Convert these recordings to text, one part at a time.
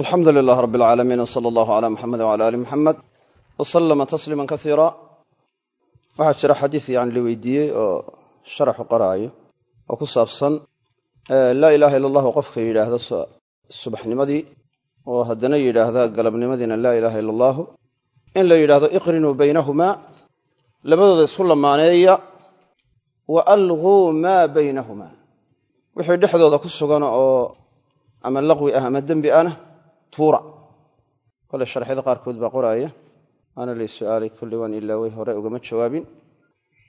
alxamdu lilaah rab alcaalamiin w sala allahu cala muxamedi wcala ali muxamed wa sallama tasliima kasiira waxaa jira xadiis yani la weydiiyey oo sharaxu qaraayo oo ku saabsan laa ilaha illa allahu qofka yidhaahda subaxnimadii oo haddana yidhaahda galabnimadiina laa ilaha illa allahu in la yidhahdo iqrinuu baynahumaa labadooda isku lamaaneeya wa alguu maa baynahumaa wixii dhexdooda ku sugan oo ama laqwi ah ama dembi ahna tuura. Kole sharxyada qaarkood baa qoraaya waana lay su'aalay kulli waan ilaawey hore ugama jawaabin.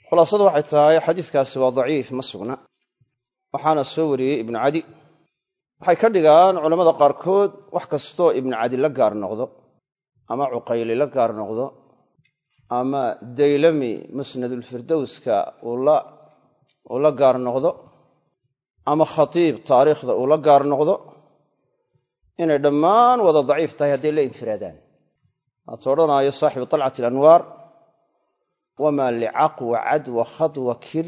Khulaasadu waxay tahay xadiiskaasi waa daciif ma sugna. Waxaana soo wariyey ibnu cadi. Waxay ka dhigaan culammada qaarkood wax kastoo ibnu cadi la gaar noqdo ama cuqayli la gaar noqdo ama daylami musnadulfirdowska uu la gaar noqdo ama khatiib taariikhda uu la gaar noqdo inay dhammaan wada daciif tahay hadday la infiraadaan. Waatu odhanaayo saaxibu talcati alanwaar wamaa licaqwa cad wa khad wa kir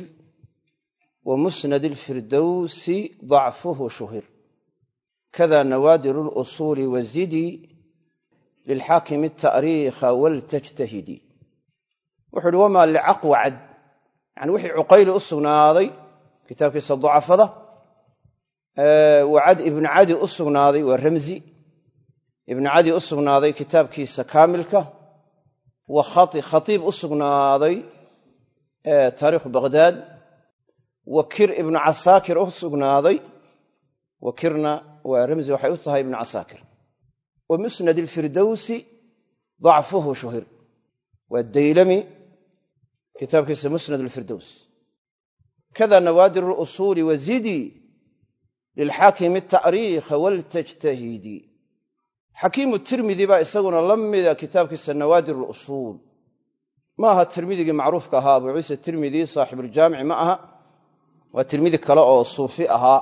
wa musnad alfirdowsi dacfuhu shuhir. Kada nawaadir lusuuli wazidi lilxaakimi ata'riikha waltajtahidi. Wuxuu uhi wamaa licaqwa cad. Yani wixii cuqayli u sugnaaday kitaabkiisa ducafada wacad ibnu cadi u sugnaaday waa ramzi. Ibnu cadi u sugnaaday kitaabkiisa kaamilka. Wa khatiib u sugnaaday taariikhu baqhdaad wa kir ibnu casaakir u sugnaaday. Wa kirna waa ramzi waxay u tahay ibnu casaakir wa musnad alfirdowsi dacfuhu shuhir. Waa daylami kitaabkiisa musnad alfirdows kada nawaadir lusuuli wazidi lilxaakimi ata'riikha waltajtahidi xakiimu tirmidi baa isaguna la mida kitaabkiisa nawaadir lusuul ma aha tirmidigii macruufka ahaa abu ciise tirmidi saaxibuuljaamici ma aha waa tirmidi kale oo suufi ahaa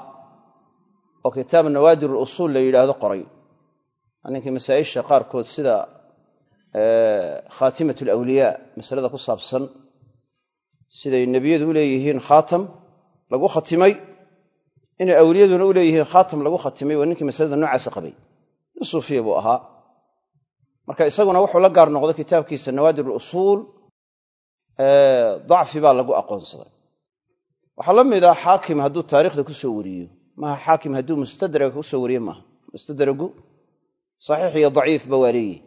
oo kitaab nawaadir lusuul la yidhaahdo qoray ninkii masaa'isha qaarkood sida khaatimat alawliyaa masalada ku saabsan siday nebiyadu u leeyihiin khaatam lagu khatimay inay awliyaduna u leeyihiin khaatam lagu khatimay waa ninkii masalada noocaasa qabay. Nin suufiya buu ahaa. Marka isaguna wuxuu la gaar noqday kitaabkiisa nawaadir lusuul dacfi baa lagu aqoonsaday. Waxaa la mid ah xaakim hadduu taariikhda ku soo wariyo. Maaha xaakim hadduu mustadraga ku soo wariye maaha. Mustadragu saxiix iyo daciifba waa leeyihi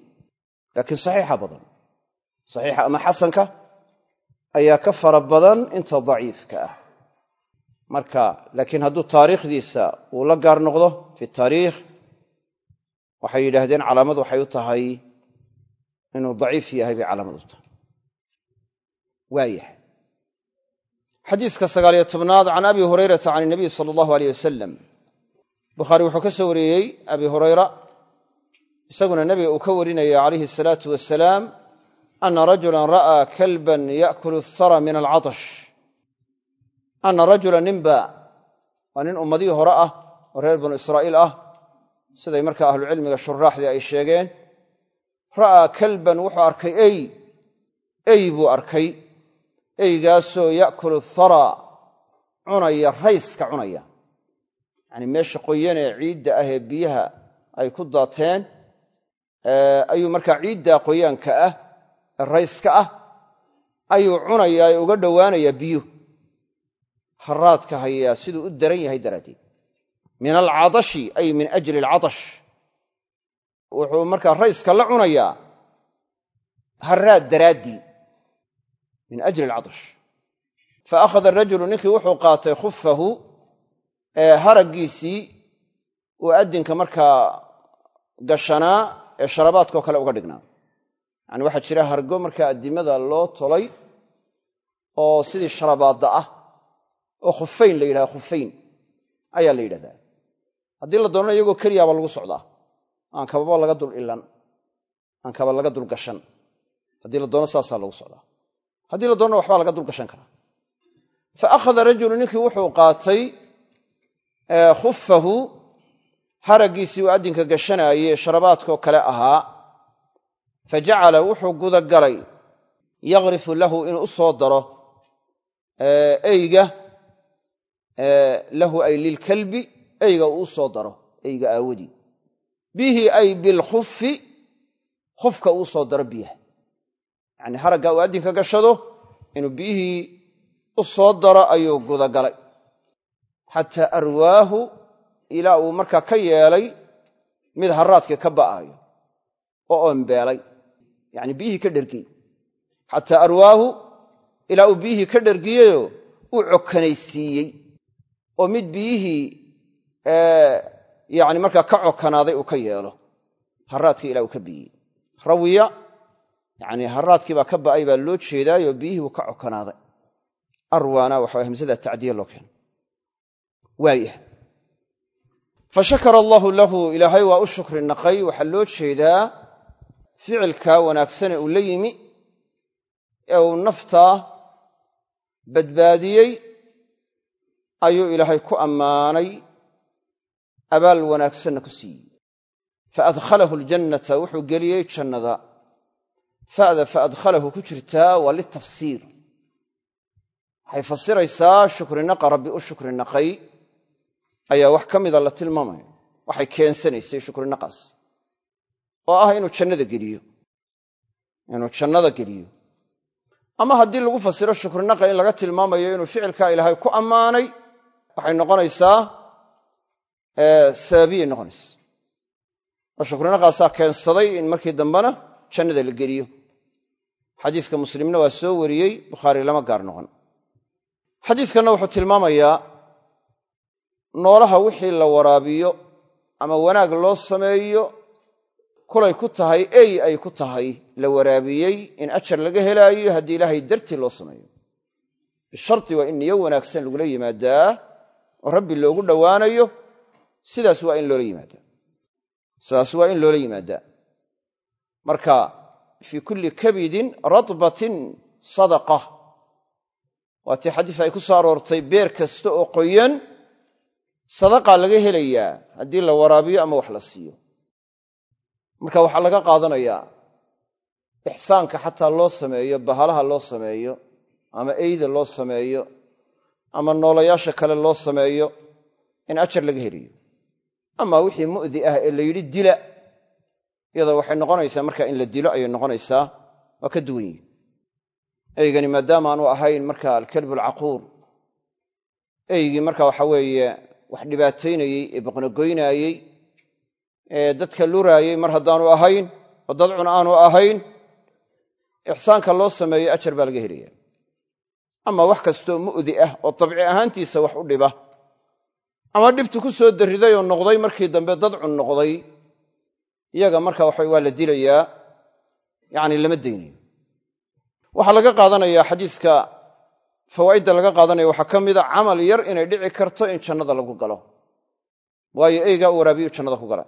laakiin saxiixa badan saxiixa ama xasanka ayaa ka fara badan inta daciifka ah marka laakiin hadduu taariikhdiisa uu la gaar noqdo fi taariikh waxay yidhaahdeen calaamad waxay u tahay inuu daciif yahay bay calaamad u tahay. Waayahay xadiiska sagaaliyo tobnaad can abi hurayrata can inabiy sala allahu aleyh wasalam bukhaari wuxuu ka soo wariyey abi hurayra isaguna nebiga uu ka warinaya calayhi asalaatu wasalaam ana rajulan ra'aa kalban ya'kulu athara min alcatash ana rajula ninba waa nin ummadihii hore ah oo reer banu israa'iil ah siday markaa ahlucilmiga shuraaxdii ay sheegeen. Ra'aa kalban wuxuu arkay ey ey buu arkay eygaasoo ya'kulu thara cunaya rayska cunaya. Yacanii meesha qoyan ee ciidda ah ee biyaha ay ku daateen ayuu markaa ciiddaa qoyaanka ah ee rayska ah ayuu cunayaa ee uga dhowaanayaa biyu haraadka hayaa siduu u daran yahay daraaddeed. Min alcadashi ay min ajli alcatash wuxuu markaa rayska la cunayaa haraad daraaddii min ajli alcatash fa akhada arajulu ninkii wuxuu qaatay khufahu haraggiisii uu addinka markaa gashanaa ee sharabaadkao kale uga dhignaa. Yacani waxaa jira hargo markaa addimada loo tolay oo sidii sharabaadda ah oo khufayn la yidhahda khufayn ayaa la yidhahdaa. Haddii la doonana iyagoo keliyaaba lagu socdaa. Aan kababa laga dul ilan aan kaba laga dul gashan. Haddii la doono saasaa lagu socdaa. Haddii la doonana waxbaa laga dul gashan karaa. Fa akhada rajulu ninkii wuxuu qaatay khufahu haraggiisii uu addinka gashanaayey sharabaadkoo kale ahaa. Fa jacala wuxuu gudagalay yaqrifu lahu inuu u daro eyga lahu ay lilkalbi eyga uu soo daro eyga aawadii bihi ay bilkhufi khufka uu soo daro biyaha. Yacnii haragga uu addinka gashado inuu biyihii u soo daro ayuu gudagalay. Xataa arwaahu ilaa uu markaa ka yeelay mid haraadkii ka ba'aayo oo oombeelay yacni biyihii ka dhergiyey xataa arwaahu ilaa uu biyihii ka dhergiyeyoo uu cokanaysiiyey oo mid biyihii yani markaa ka cokanaaday uu ka yeelo. Haraadkii ilaa uu ka biyey. Rawiya yani haraadkii baa ka ba'ay baa loo jeedaayoo biyihii uu ka cokanaaday arwaana waxa hamsada tacdiya loo keeno. Waayah fa shakara allaahu lahu ilaahay waa u shukri naqay waxaa loo jeedaa ficilkaa wanaagsane uu la yimi ee uu naftaa badbaadiyey ayuu ilaahay ku ammaanay abaal wanaagsanna ku siiyey. Fa adkhalahu aljannata wuxuu geliyey jannada. Fa'da fa adkhalahu ku jirtaa waa litafsiir waxay fasiraysaa shukrinaqa rabbi u shukrinaqay ayaa wax ka mida la tilmaamaya waxay keensanaysay shukrinaqaas oo ah inuu jannada geliyo. Inuu jannada geliyo. Ama haddii lagu fasiro shukrinaqa in laga tilmaamayo inuu ficilkaa ilaahay ku ammaanay waxay noqonaysaa sababiyay noqonaysa oo shukrinaqaasaa keensaday in markii dambena jannada la geliyo. Xadiiska muslimna waa soo wariyey bukhaari lama gaar noqon. Xadiiskanna wuxuu tilmaamayaa noolaha wixii la waraabiyo ama wanaag loo sameeyo kulay ku tahay ey ay ku tahay la waraabiyey in ajar laga helaayo haddii ilaahay dartii loo sameeyo. Bisharti waa in niyo wanaagsan lagula yimaadaa oo rabbi loogu dhowaanayo sidaas waa in loola yimaadaa. Sidaas waa in loola yimaadaa. Marka fii kulli kabidin radbatin sadaqa. Waa tii xadiis ay ku soo aroortay beer kasta oo qoyan sadaqaa laga helayaa haddii la waraabiyo ama wax la siiyo. Marka waxaa laga qaadanayaa ixsaanka xataa loo sameeyo bahalaha loo sameeyo ama eyda loo sameeyo ama noolayaasha kale loo sameeyo in ajar laga helayo ama wixii mu'di ah ee la yidhi dila iyada waxay noqonaysaa marka in la dilo ayay noqonaysaa waa ka duwan yihi eygani maadaama aanu ahayn marka alkalbu alcaquur eygii marka waxa weeye wax dhibaataynayey ee boqnogoynaayey ee dadka luraayey mar haddaanu ahayn oo dadcun aanu ahayn ixsaanka loo sameeyo ajar baa laga helaya ama wax kastoo mu'di ah oo dabci ahaantiisa wax u dhiba. Ama dhibtu ku soo darriday oo noqday markii dambe dadcun noqday. Iyaga marka waxa waa la dilayaa yacni lama daynayo waxaa laga qaadanayaa xadiiska fawaa'idda laga qaadanaya waxaa ka mida camal yar inay dhici karto in jannada lagu galo. Waayo eygaa u waraabiyu jannada ku gala.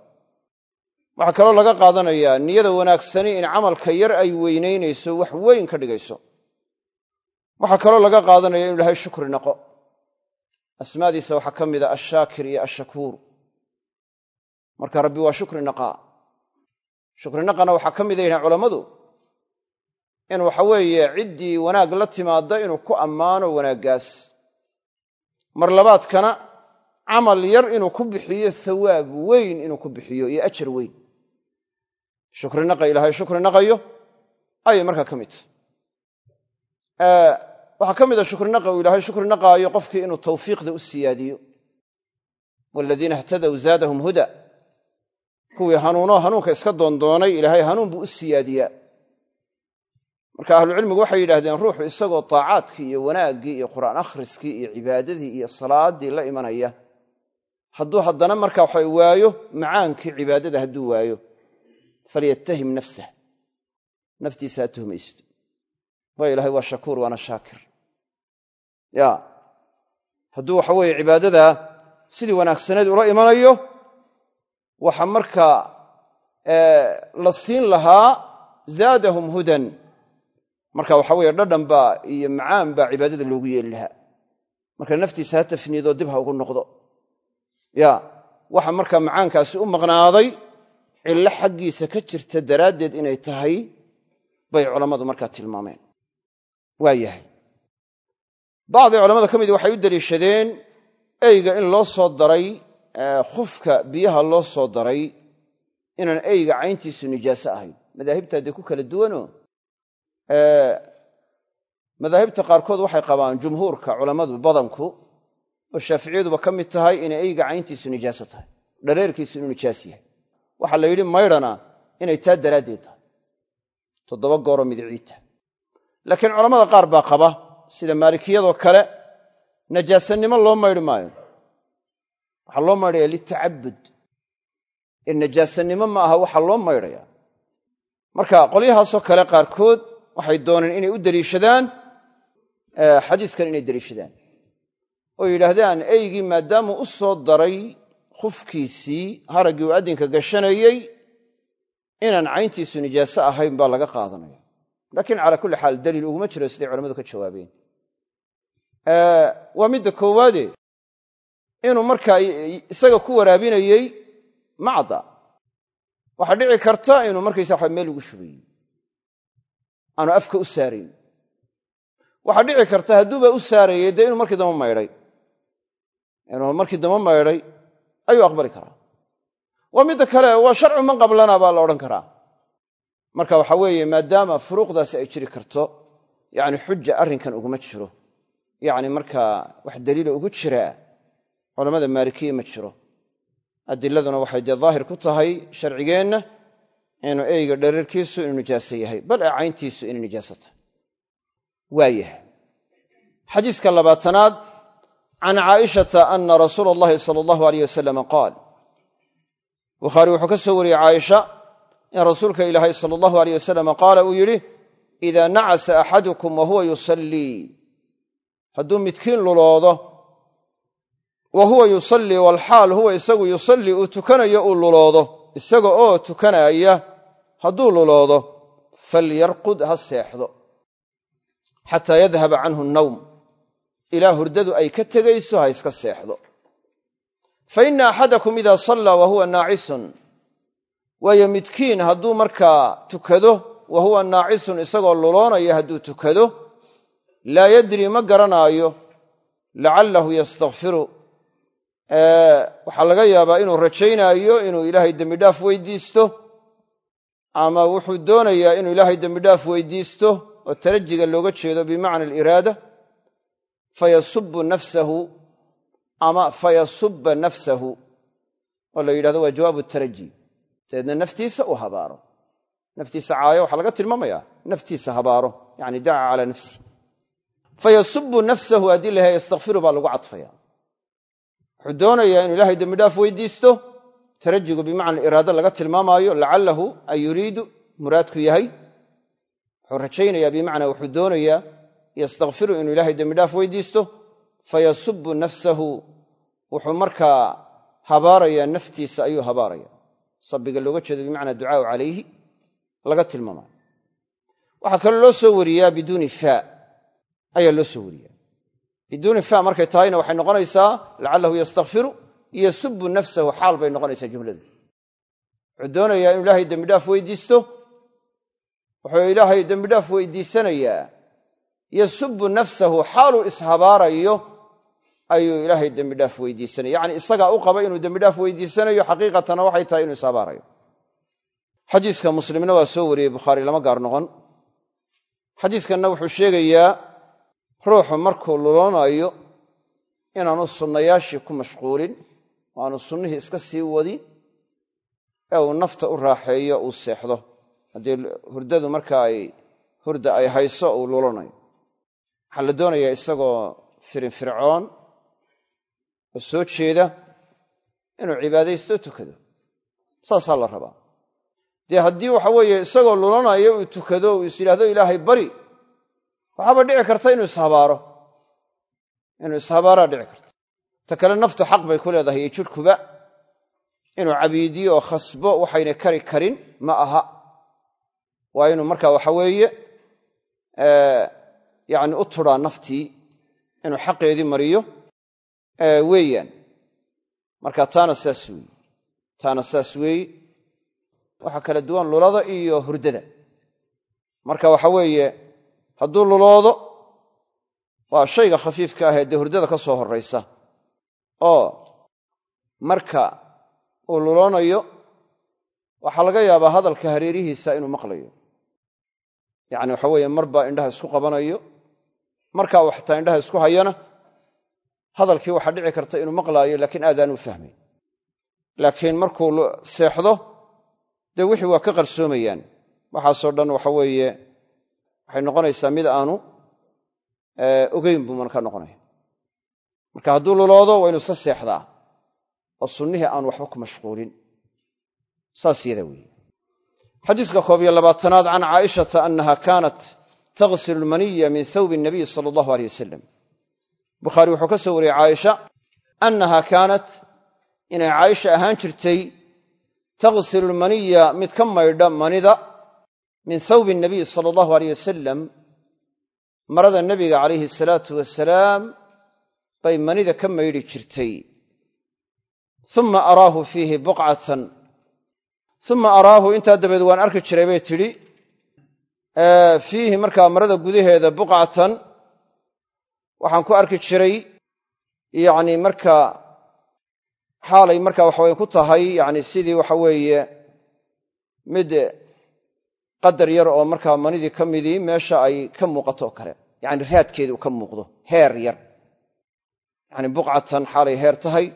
Waxaa kaloo laga qaadanayaa niyada wanaagsani in camalka yar ay weynaynayso wax weyn ka dhigayso waxaa kaloo laga qaadanaya inu ilahay shukri naqo asmaadiisa waxaa ka mida ashaakir iyo ashakuur. Marka rabbi waa shukri naqaa shukri naqana waxaa ka mida yahaen culammadu in waxa weeye ciddii wanaag la timaadda inuu ku ammaano wanaaggaas. Mar labaadkana camal yar inuu ku bixiyo thawaab weyn inuu ku bixiyo iyo ajar weyn. Shukrinaqa ilaahay shukri naqayo ayay markaa ka mid waxaa ka mid a shukrinaqa uu ilaahay shukri naqaayo qofkii inuu tawfiiqda u siyaadiyo. Waaladiina ihtadow zaadahum huda. Kuwii hanuunoo hanuunka iska doondoonay ilaahay hanuun buu u siyaadiyaa. Marka ahlucilmigu waxay yidhahdeen ruuxu isagoo taacaadkii iyo wanaaggii iyo qur'aan akhriskii iyo cibaadadii iyo salaaddii la imanaya. Hadduu haddana marka waxa waayo macaankii cibaadada hadduu waayo falyatahim nafsah. Naftiisa ha tuhmaysto. Waayo ilahay waa shakuur waana shaakir ya hadduu waxa weeye cibaadada sidii wanaagsaneed ula imanayo waxa markaa la siin lahaa zaadahum hudan. Marka waxa weeye dhadhan baa iyo macaan baa cibaadada loogu yeeli lahaa. Marka naftiisa ha tafniidoo dib ha ugu noqdo. Ya waxa markaa macaankaasi u maqnaaday cillo xaggiisa ka jirta daraaddeed inay tahay bay culammadu markaa tilmaameen. Waa yahay bacdi culamada ka midi waxay u deliishadeen eyga in loo soo daray khufka biyaha loo soo daray inaan eyga cayntiisu nijaaso ahayn madaahibtaa dee ku kala duwanoo madaahibta qaarkood waxay qabaan jumhuurka culammadu badanku oo shaaficiyaduba ka mid tahay inay eyga cayntiisu nijaaso tahay dhareerkiisu inuu nijaas yahay waxaa la maydhana inay taa daraaddeed tahay toddoba gooroo midiciid tahay laakiin culammada qaar baa qaba sida maalikiyadoo kale najaasanimo loo maydhi maayo. Waxaa loo maydhaya litacabud ee najaasanimo ma aha waxaa loo maydhaya marka qolyahaasoo kale qaarkood waxay dooneen inay u deliishadaan xadiiskan inay deliishadaan oo yidhaahdaan eygii maadaamuu u soo daray khufkiisii haraggii uu addinka gashanayey inaan cayntiisu nijaaso ahayn baa laga qaadanaya. Laakiin calaa kulli xaal daliil uguma jiro siday culamadu ka jawaabeen waa midda koowaade. Inuu markaa isaga ku waraabinayey ma cadda waxaa dhici karta inuu markaysa waxa meel ugu shubayey aanu afka u saarayn waxaa dhici karta hadduuba u saarayey dee inuu markii damba maydhay. Inuu markii damba maydhay ayuu aqbali karaa. Waa midda kale waa sharcu man qablana baa la odhan karaa. Marka waxa weeye maadaama furuuqdaasi ay jiri karto yacni xuja arrinkan uguma jiro yacni markaa wax daliila ugu jiraa culamada maalikiya ma jiro. Adiladuna waxay dee daahir ku tahay sharcigeenna inuu eyga dherarkiisu inuu nijaaso yahay bal ee cayntiisu inay tahay waayahay xadiiska labaatanaad can caaishata ana rasuula allahi sala allahu aleyh wasalama qaal bukhaari wuxuu ka soo wariyey caaisha in rasuulka ilaahay sala allahu aleyh wasalama qaala uu yidhi idaa nacasa axadukum wa yusallii hadduu midkiin luloodo wa huwa yusallii walxaal huwa isagu yusallii uu tukanayo uu luloodo. Isaga oo tukanaaya hadduu luloodo falyarqud ha seexdo. Xataa yadhaba canhu nnawm ilaa hurdadu ay ka tegayso ha iska seexdo. Fa ina axadakum idaa sallaa wa huwa naacisun. Waayo midkiin hadduu markaa tukado wa huwa naacisun isagoo luloonaya hadduu tukado laa yadri ma garanaayo lacallahu yastakfiru waxaa laga yaabaa inuu rajaynaayo inuu ilaahay dembidhaaf weydiisto ama wuxuu doonayaa inuu ilaahay dembidhaaf weydiisto oo tarajiga looga jeedo bimacna aliraada fayasubu nafsahu ama fayasuba nafsahu oo la yidhahdo waa jawaabu taraji. Dabeedna naftiisa u habaaro. Naftiisa caayo waxaa laga tilmaamaya naftiisa habaaro yani daca calaa nafsi fayasubu nafsahu haddii la yahay baa lagu cadfaya wuxuu doonayaa inuu ilaahay dembidhaaf weydiisto tarajigu bimacna iraado laga tilmaamaayo lacalahu ay yuriidu muraadku yahay. Wuxuu rajaynayaa bimacnaa wuxuu doonayaa yastakfiru inuu ilaahay dembidhaaf weydiisto fayasubu nafsahu. Wuxuu markaa habaarayaa naftiisa ayuu habaaraya sabiga looga jeedo bimacnaa ducaau calayhi laga tilmaamayo waxaa kaloo loo soo wariyaa biduuni faa ayaa loo soo wariyaa biduuni fa markay tahayna waxay noqonaysaa lacalahu yastakfiru yasubu nafsahu xaal bay noqonaysaa jumladu. Wuxuu doonayaa inuu ilaahay dembidhaaf weydiisto. Wuxuu ilaahay dembidhaaf weydiisanayaa. Yasubu nafsahu xaaluu ishabaarayo ayuu ilaahay dembidhaaf weydiisanaya. Yacni isagaa u qaba inuu dembidhaaf weydiisanayo xaqiiqatana waxay tahay inuu ishabaarayo. Xadiiska muslimna waa soo wariyey bukhaari lama gaar noqon. Xadiiskanna wuxuu sheegayaa ruuxu markuu luloonayo inaanu sunnayaashii ku mashquulin oo aanu sunnihii iska sii wadin ee uu nafta u raaxeeyo uu seexdo. Haddii hurdadu marka ay hurda ay hayso uu lulanayo waxaa la doonayaa isagoo firinfircoon oo soo jeeda inuu cibaadaysto tukado. Saasaa la rabaa. Dee haddii waxa weeye isagoo lulanayo uu tukado uu is yidhahdo ilaahay bari waxaaba dhici karta inuu ishabaaro. Inuu ishabaaraa dhici karta. Ta kale naftu xaq bay ku leedahay iyo jidhkuba. Inuu cabiidiyo oo khasbo waxayna kari karin ma aha. Waa inuu marka waxa weeye yacni u turaa naftii inuu xaqeedii mariyo weeyaan. Marka taana saas weeye. Taana saas weeye. Waxaa kala duwan lulada iyo hurdada. Marka waxa weeye hadduu luloodo waa shayga khafiifka ahee dee hurdada ka soo horraysa. Oo marka uu luloonayo waxaa laga yaabaa hadalka hareerihiisa inuu maqlayo. Yacni waxa weeye marba indhaha isku qabanayo markaa uu xataa indhaha isku hayana hadalkii waxaa dhici karta inuu maqlaayo laakiin aadaan u fahmayn laakiin markuu seexdo dee wixii waa ka qarsoomayaan waxaasoo dhan waxa weeye waxay noqonaysaa mid aanu ogeyn buu markaa noqonaya. Marka hadduu luloodo waa inu iska seexdaa oo sunnihii aan waxba ku mashquulin. Saas yada weeye. Xadiiska koob iyo labaatanaad can caaishata annaha kaanat taghsilu lmaniya min thawbi nabiy sala allahu aleyh wasalam bukhaari wuxuu ka soo wariyey caaisha annaha kaanat inay caaisha ahaan jirtay taghsilu lmaniya mid ka maydha manida min thawbi nabiy sala allahu aleyh wasalam marada nebiga calayhi salaatu wasalaam bay manida ka maydhi jirtay. Uma araahu fiihi buqcatan. Uma araahu intaa dabeed waan arki jiray bay tidhi fiihi markaa marada gudaheeda buqcatan. Waxaan ku arki jiray yacni markaa xaalay markaa waxaweye ku tahay yacni sidii waxa weeye mid qadar yar oo markaa manidii ka midii meesha ay ka muuqato oo kale. Yacni raadkeedi uu ka muuqdo heer yar. Yacni buqcatan xaalay heer tahay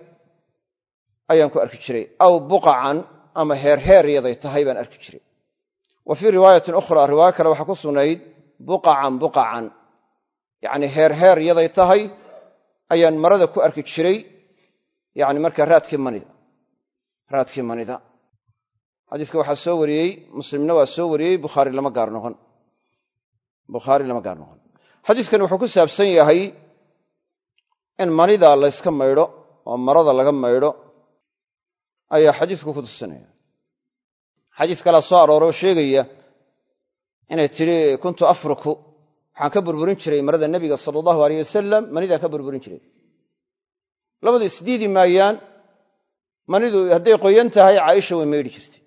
ayaan ku arki jiray. Aw buqacan ama heer heer yaday tahay baan arki jiray. Wa fii riwaayatin ukhraa riwaayo kale waxaa ku sugnayd buqacan buqacan yacni heer heer yaday tahay ayaan marada ku arki jiray. Yacni markaa raadkii manida. Raadkii manida xadiiska waxaa soo wariyey muslimna waa soo wariyey bukhaari lama gaar noqon bukhaari lama gaar noqon xadiiskani wuxuu ku saabsan yahay in manida layska maydho oo marada laga maydho ayaa xadiisku ku tusinaya. Xadiis kalaa soo arooroo sheegaya inay tidhi kuntu afruku. Waxaan ka burburin jiray marada nebiga sala allahu aleyh wasalam manidaan ka burburin jiray. Labadu isdiidi maayaan manidu hadday qoyan tahay caaisha way maydhi jirtay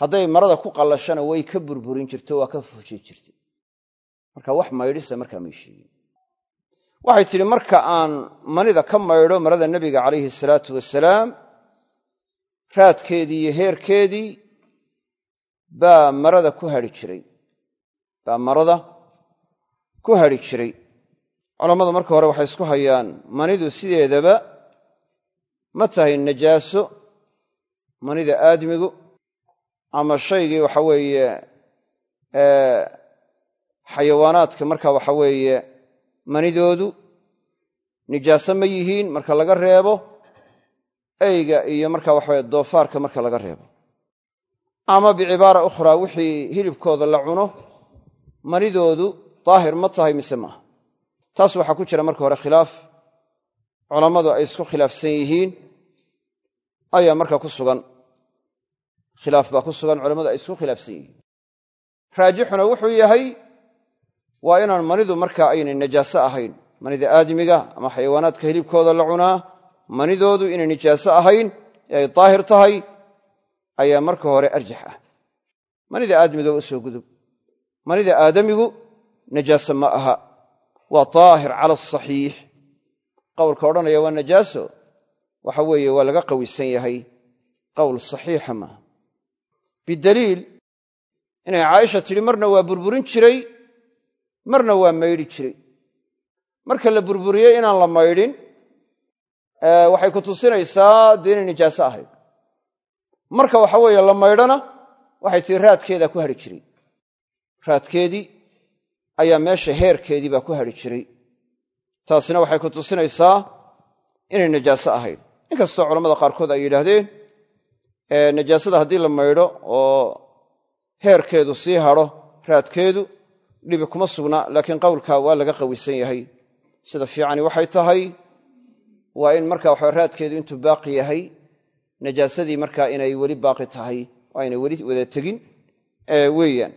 hadday marada ku qallashana way ka burburin jirto waa ka fujin jirtay marka wax maydhisa markaa may sheegin waxay tidhi marka aan manida ka maydho marada nebiga calayhi salaatu wasalaam raadkeedii iyo heerkeedii baa marada ku hadhi jiray. Baa marada ku hadhi jiray. Culammadu marka hore waxay isku hayaan manidu sideedaba ma tahay najaaso manida aadmigu ama shaygii waxa weeye xayawaanaadka marka waxa weeye manidoodu nijaaso ma yihiin marka laga reebo eyga iyo marka waxaweye doofaarka marka laga reebo. Ama bicibaara ukhraa wixii hilibkooda la cuno manidoodu daahir ma tahay mise maaha taas waxaa ku jira marka hore khilaaf. Culammadu ay isku khilaafsan yihiin ayaa marka ku sugan khilaaf baa ku sugan culammadu ay isku khilaafsan yihiin. Raajixuna wuxuu yahay waa inaan manidu marka aynay najaaso ahayn. Manida aadamiga ama xayawaanaadka hilibkooda la cunaa manidoodu inay nijaaso ahayn ee ay daahir tahay ayaa marka hore arjax ah. Manida aadamiga waa soo gudub. Manida aadamigu najaaso ma aha. Waa daahir cala asaxiix qowlka odhanaya waa najaaso. Waxa weeye waa laga qawisan yahay. Qowl saxiixa maaha bidaliil inay caaisha tidhi marna waa burburin jiray marna waa maydhi jiray. Marka la burburiyey inaan la maydhin waxay ku tusinaysaa dee inay nijaaso ahayd. Marka waxa weeye la maydhana waxay tihi raadkeedaa ku hadhi jiray. Raadkeedii ayaa meesha heerkeedii baa ku hadhi jiray. Taasina waxay ku tusinaysaa inay najaaso ahayd. Inkastoo culamada qaarkood ay yidhaahdeen najaasada haddii la maydho oo heerkeedu sii hadho raadkeedu dhibi kuma sugna laakiin qowlka waa laga qawisan yahay. Sida fiicani waxay tahay waa in marka waxa raadkeedu intuu baaqi yahay najaasadii marka inay weli baaqi tahay oo aynay weli wada tegin weeyaan.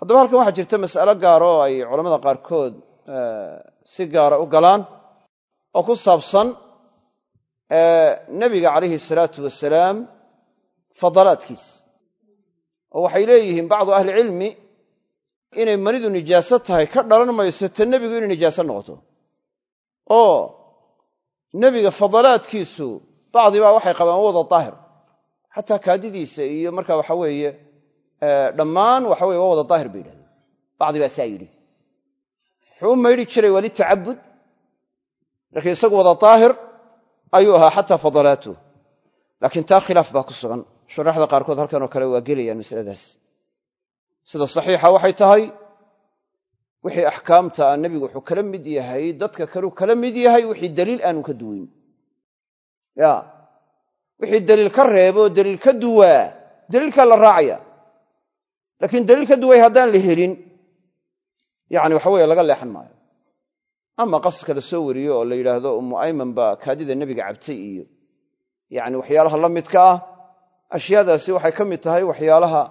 Haddaba halkan waxaa jirta mas'alo gaara oo ay culamada qaarkood si gaara u galaan oo ku saabsan nebiga calayhi salaatu wasalaam fadalaadkiis. Oo waxay leeyihiin bacdu ahlicilmi inay manidu nijaaso tahay ka dhalan mayso ta nebigu inay nijaaso noqoto. Oo nebiga fadalaadkiisu bacdibaa waxay qabaan wada daahir. Xataa kaadidiisa iyo marka waxa weeye dhammaan waxa weye waa wada daahir bay yidhahdeen. Bacdi baa saa yidhi. Wuxuu maydhi jiray waa litacabud laakiin isagu wada daahir ayuu ahaa xataa fadalaatuh laakiin taa khilaaf baa ku sugan shuraxda qaarkood halkan oo kale waa gelayaan masaladaas. Sida saxiixa waxay tahay wixii axkaamta ah nebigu wuxuu kala mid yahay dadka kaleu kala mid yahay wixii daliil aanu ka duwayn. Ya wixii daliil ka reebo daliil ka duwaa daliilkaa la raacaya. Laakiin daliil ka duway haddaan la helin yani waxa weye laga leexan maayo. Ama qasaska la soo wariyo oo la yidhaahdo ummu ayman baa kaadida nebiga cabtay iyo yani waxyaalaha la midka ah ashyaadaasi waxay ka mid tahay waxyaalaha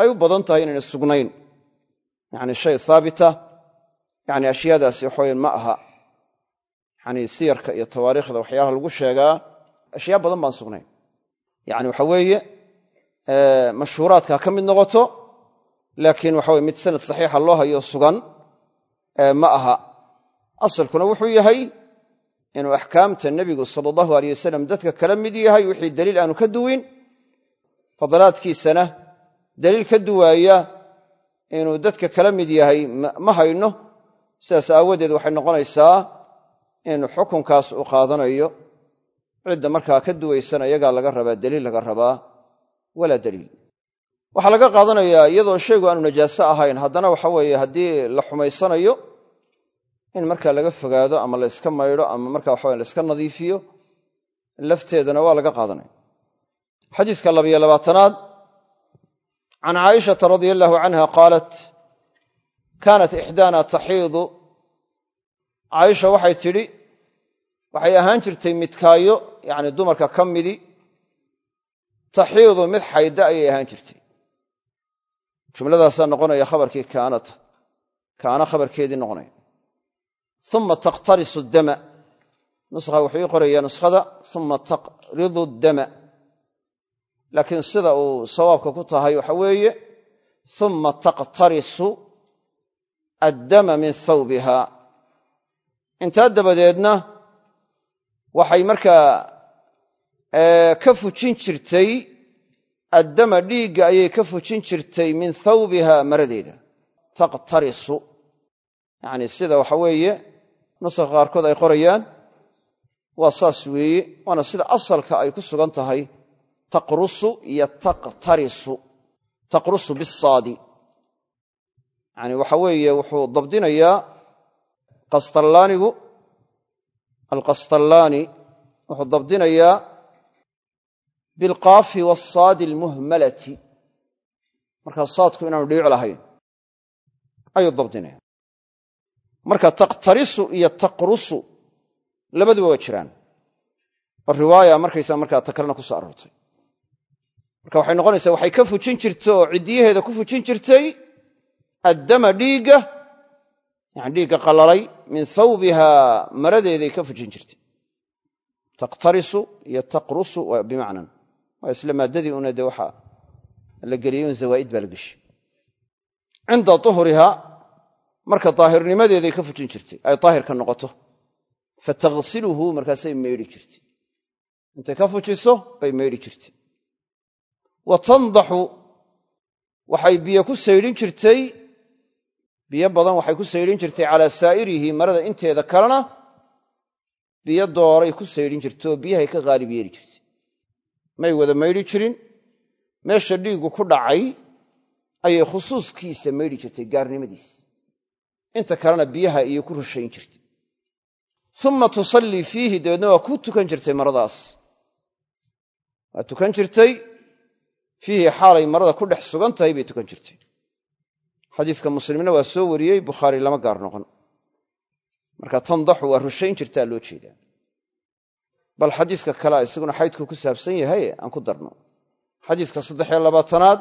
ay u badan tahay inayna sugnayn. Yani shay haabita yani ashyaadaasi waxaweyan ma aha. Yani siyarka iyo tawaariikhda waxyaalaha lagu sheegaa ashyaa badan baan sugnayn. Yani waxa weeye mashhuuraadka ka mid noqoto laakiin waxa weye mid sanad saxiixa loo hayo sugan ma aha. Asalkuna wuxuu yahay inuu axkaamta nebigu sala allahu aleyh wasalam dadka kala mid yahay wixii daliil aanu ka duwin fadalaadkiisana daliil ka duwaaya inuu dadka kala mid yahay ma hayno. Sidaas aawadeed waxay noqonaysaa in xukunkaas uu qaadanayo. Cidda markaa ka duwaysana iyagaa laga rabaa daliil laga rabaa walaa daliil. Waxaa laga qaadanayaa iyadoo shaygu aanu najaaso ahayn haddana waxa weeye haddii la xumaysanayo in markaa laga fogaado ama la yska maydho ama marka waxawe la yska nadiifiyo lafteedana waa laga qaadanaya xadiiska labayo labaatanaad can caaishata radia allahu canha qaalat kaanat ixdaana taxiidu. Caaisha waxay tidhi waxay ahaan jirtay midkaayo yacni dumarka ka midi taxiidu mid xayda ayay ahaan jirtay. Jumladaasaa noqonaya khabarkii kaanata kaana khabarkeedii noqonaya. Uma taqtarisu dama. Nuskha wuxuu ii qorayaa nuskhada uma taqridu dama laakiin sida uu sawaabka ku tahay waxa weeye uma taqtarisu addama min thawbiha. Intaa dabadeedna waxay markaa ka fujin jirtay addama dhiigga ayay ka fujin jirtay min thawbiha maradeeda. Taqtarisu. Yacni sida waxa weeye nuska qaarkood ay qorayaan waa saas weeye waana sida asalka ay ku sugan tahay taqrusu iyo taqtarisu taqrusu bisaadi yani waxa weeye wuxuu dabdinayaa qastallaanigu alqastallaani wuxuu dabdinayaa bilqaafi waasaadi almuhmalati markaa saadku inaanu dhiic lahayn ayuu dabdinaya marka taqtarisu iyo taqrusu labaduba waa jiraan oo riwaaya markaysaa markaa ta kalena ku aroortay marka waxay noqonaysaa waxay ka fujin jirta oo ciddiyaheeda ku fujin jirtay addama dhiigga yani dhiigga qalalay min thawbiha maradeeday ka fujin jirtay. Taqtarisu iyo taqrusu bimacnan waa isla maaddadii una dee waxa la geliyey un zawaa'id baa la geshay cinda tuhuriha marka daahirnimadeeday ka fujin jirtay ay daahirka noqoto. Fatagsiluhu markaasay maydhi jirtay. Intay ka fujiso bay maydhi jirtay wa tandaxu waxay biyo ku saydhin jirtay biyo badan waxay ku saydhin jirtay calaa saa'irihi marada inteeda kalena biyo dooray ku saydhin jirtay oo biyahay ka haalib yeeli jirtay. May wada maydhi jirin meesha dhiiggu ku dhacay ayay khusuuskiisa maydhi jirtay gaarnimadiisa inta kalena biyaha iyo ku rushayn jirtay. Uma tusallii fiihi dabeedna waa ku tukan jirtay maradaas. Waa tukan jirtay fiihi xaalay marada ku dhex sugan tahay bay tukan jirtay. Xadiiska muslimna waa soo wariyey bukhaari lama gaar noqon. Marka tandaxu waa rushayn jirtaa loo jeedaa bal xadiiska kalea isaguna xaydku ku saabsan yahay aan ku darno. Xadiiska saddexiyo labaatanaad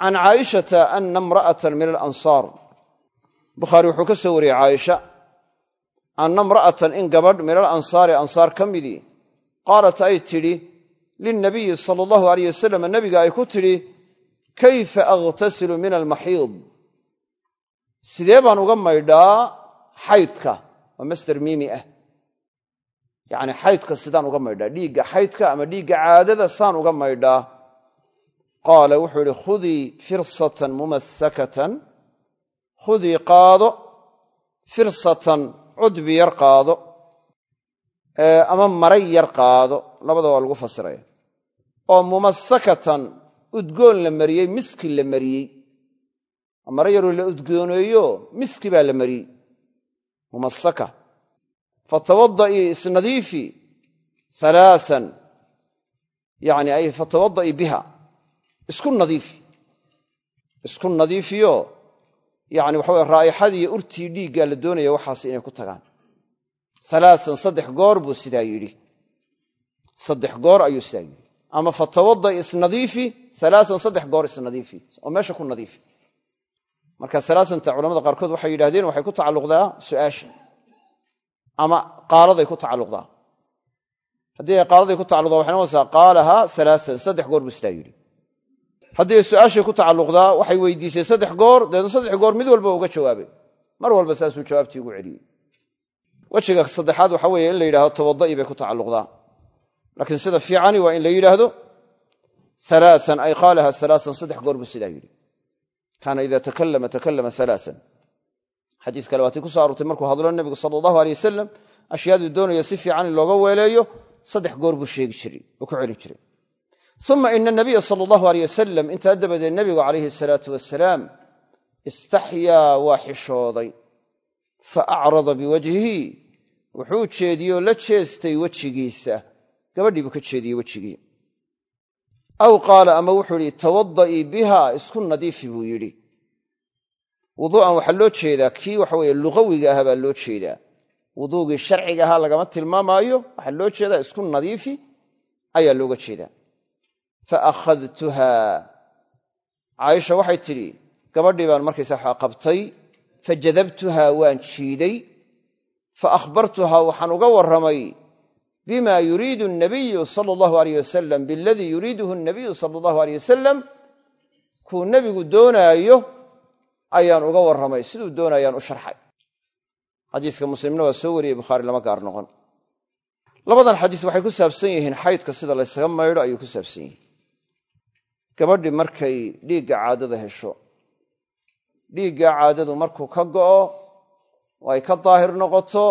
can caaishata ana imra'atan min alansaar. Bukhaari wuxuu ka soo wariyey caaisha anna imra'atan in gabadh min alansaari ansaar ka midii qaalat ay tidhi lilnabiyi sala allahu alayh wasalam nabiga ay ku tidhi kayfa akhtasilu min almaxiid sidee baan uga maydhaa xaydka waa masder miimi ah yacni xaydka sidaan uga maydhaa dhiigga xaydka ama dhiigga caadada saan uga maydhaa qaala wuxuu yihi khudii firsatan mumasakatan khudii qaado firsatan cudbi yar ama maray yar qaado labada waa lagu fasiraya. Oo mumasakatan udgoon la mariyey miski la mariyey. Mara yaroo la udgooneeyo miski baa la mariyey. Mumasaka. Fatawadaii isnadiifi alaaan yani ay fatawadaii biha. Isku nadiifi. Isku nadiifiyo yani waxa weye raa'ixadii urtii dhiiggaa la doonaya waxaas inay ku tagaan alaaan saddex goor buu sidaa yidhi. Saddex goor ayuu sidaa yidhi. Ama fatawada'i isnadiifi alaaan saddex goor isnadiifi oo meesha ku nadiifi. Marka alaasanta culamada qaarkood waxay yidhahdeen waxay ku tacalluqdaa su'aasha. Ama qaaladay ku tacalluqdaa. Haddii ay qaaladay ku tacalluqdaa waxay noqonaysaa qaalahaa alaaan saddex goor buu sidaa yidhi. Haddii ay su'aashay ku tacalluqdaa waxay weydiisay saddex goor dabeedna saddex goor mid walba uga jawaabay. Mar walba saasuu jawaabtii ugu celiyey wejiga saddexaad waxa weeye in la yidhahdo tawada'i bay ku tacalluqdaa. Laakiin sida fiicani waa in la yidhaahdo alaaan ay qaalaha alaaan saddex goor sidaa yidhi. Kaana ida takalama takalama alaaan xadiis kale waatii ku so aroortay markuu hadlo nebigu sala allahu aley wasalam ashyaaduu doonaya si fiican looga weeleeyo saddex goor sheegi jiray oo ku celin jiray. Uma ina nabiya sala allahu aleyh wasalam intaa dabadeed nebigu calayhi salaatu wasalaam istaxyaa waa xishooday. Fa acrada biwajhihi wuxuu jeediyey oo la jeestay wejigiisa. Gabadhii buu ka jeediyey wejigii. Aw qaala ama wuxuu yidhi tawada'ii biha isku nadiifi buu yidhi. Wuduu'an waxaa loo jeedaa kii waxa weeye luqawiga ahaa baa loo jeedaa. Wuduugii sharciga ahaa lagama tilmaamaayo waxaa loo jeedaa isku nadiifi ayaa looga jeedaa. Fa akhadtuha. Caaisha waxay tidhi gabadhii baan markaysa waxaa qabtay fa jadabtuha waan jiiday fa akhbartuhaa waxaan uga warramay bima yuriidu nabiyu sala allahu aleyh wasalam biladii yuriiduhu nabiyu sala allahu aleyh wasalam kuu nebigu doonaayo ayaan uga warramay siduu doonayaan u sharxay xadiiska muslimna waa soo wariyey bukhaari lama gaar noqon labadan xadiis waxay ku saabsan yihiin xaydka sida laysaga maydho ayuu ku saabsan yihiin gabadhii markay dhiigga caadada hesho dhiigga caadadu oo ay ka daahir noqoto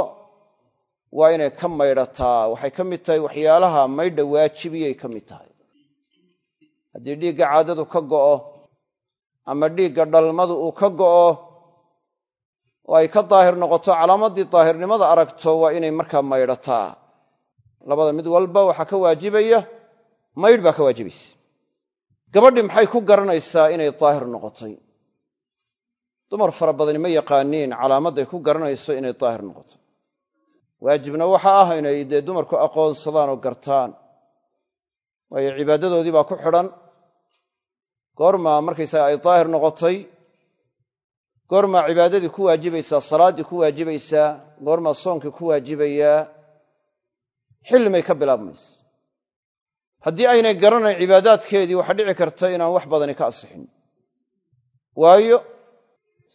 waa inay ka maydhataa. Waxay ka mid tahay waxyaalaha maydha waajibiyay ka mid tahay. Haddii dhiigga caadadu ka go'o ama dhiigga dhalmadu uu ka go'o oo ay ka daahir noqoto. Calaamaddii daahirnimada aragto waa inay markaa maydhataa. Labada mid walba waxaa ka waajibaya maydh baa ka waajibaysa. Gabadhii maxay ku garanaysaa inay daahir noqotay dumar fara badani ma yaqaaniin calaamadday ku garanayso inay daahir noqoto. Waajibna waxa ah inay dee dumarku aqoonsadaan oo gartaan. Waayo cibaadadoodii baa ku xidhan. Goormaa markaysaga ay daahir noqotay goormaa cibaadadii ku waajibaysaa salaaddii ku waajibaysaa goormaa soonkii ku waajibayaa xillimay ka bilaabmaysa. Haddii aynay garanayn cibaadaadkeedii waxaa dhici karta inaan wax badani ka asixin waayo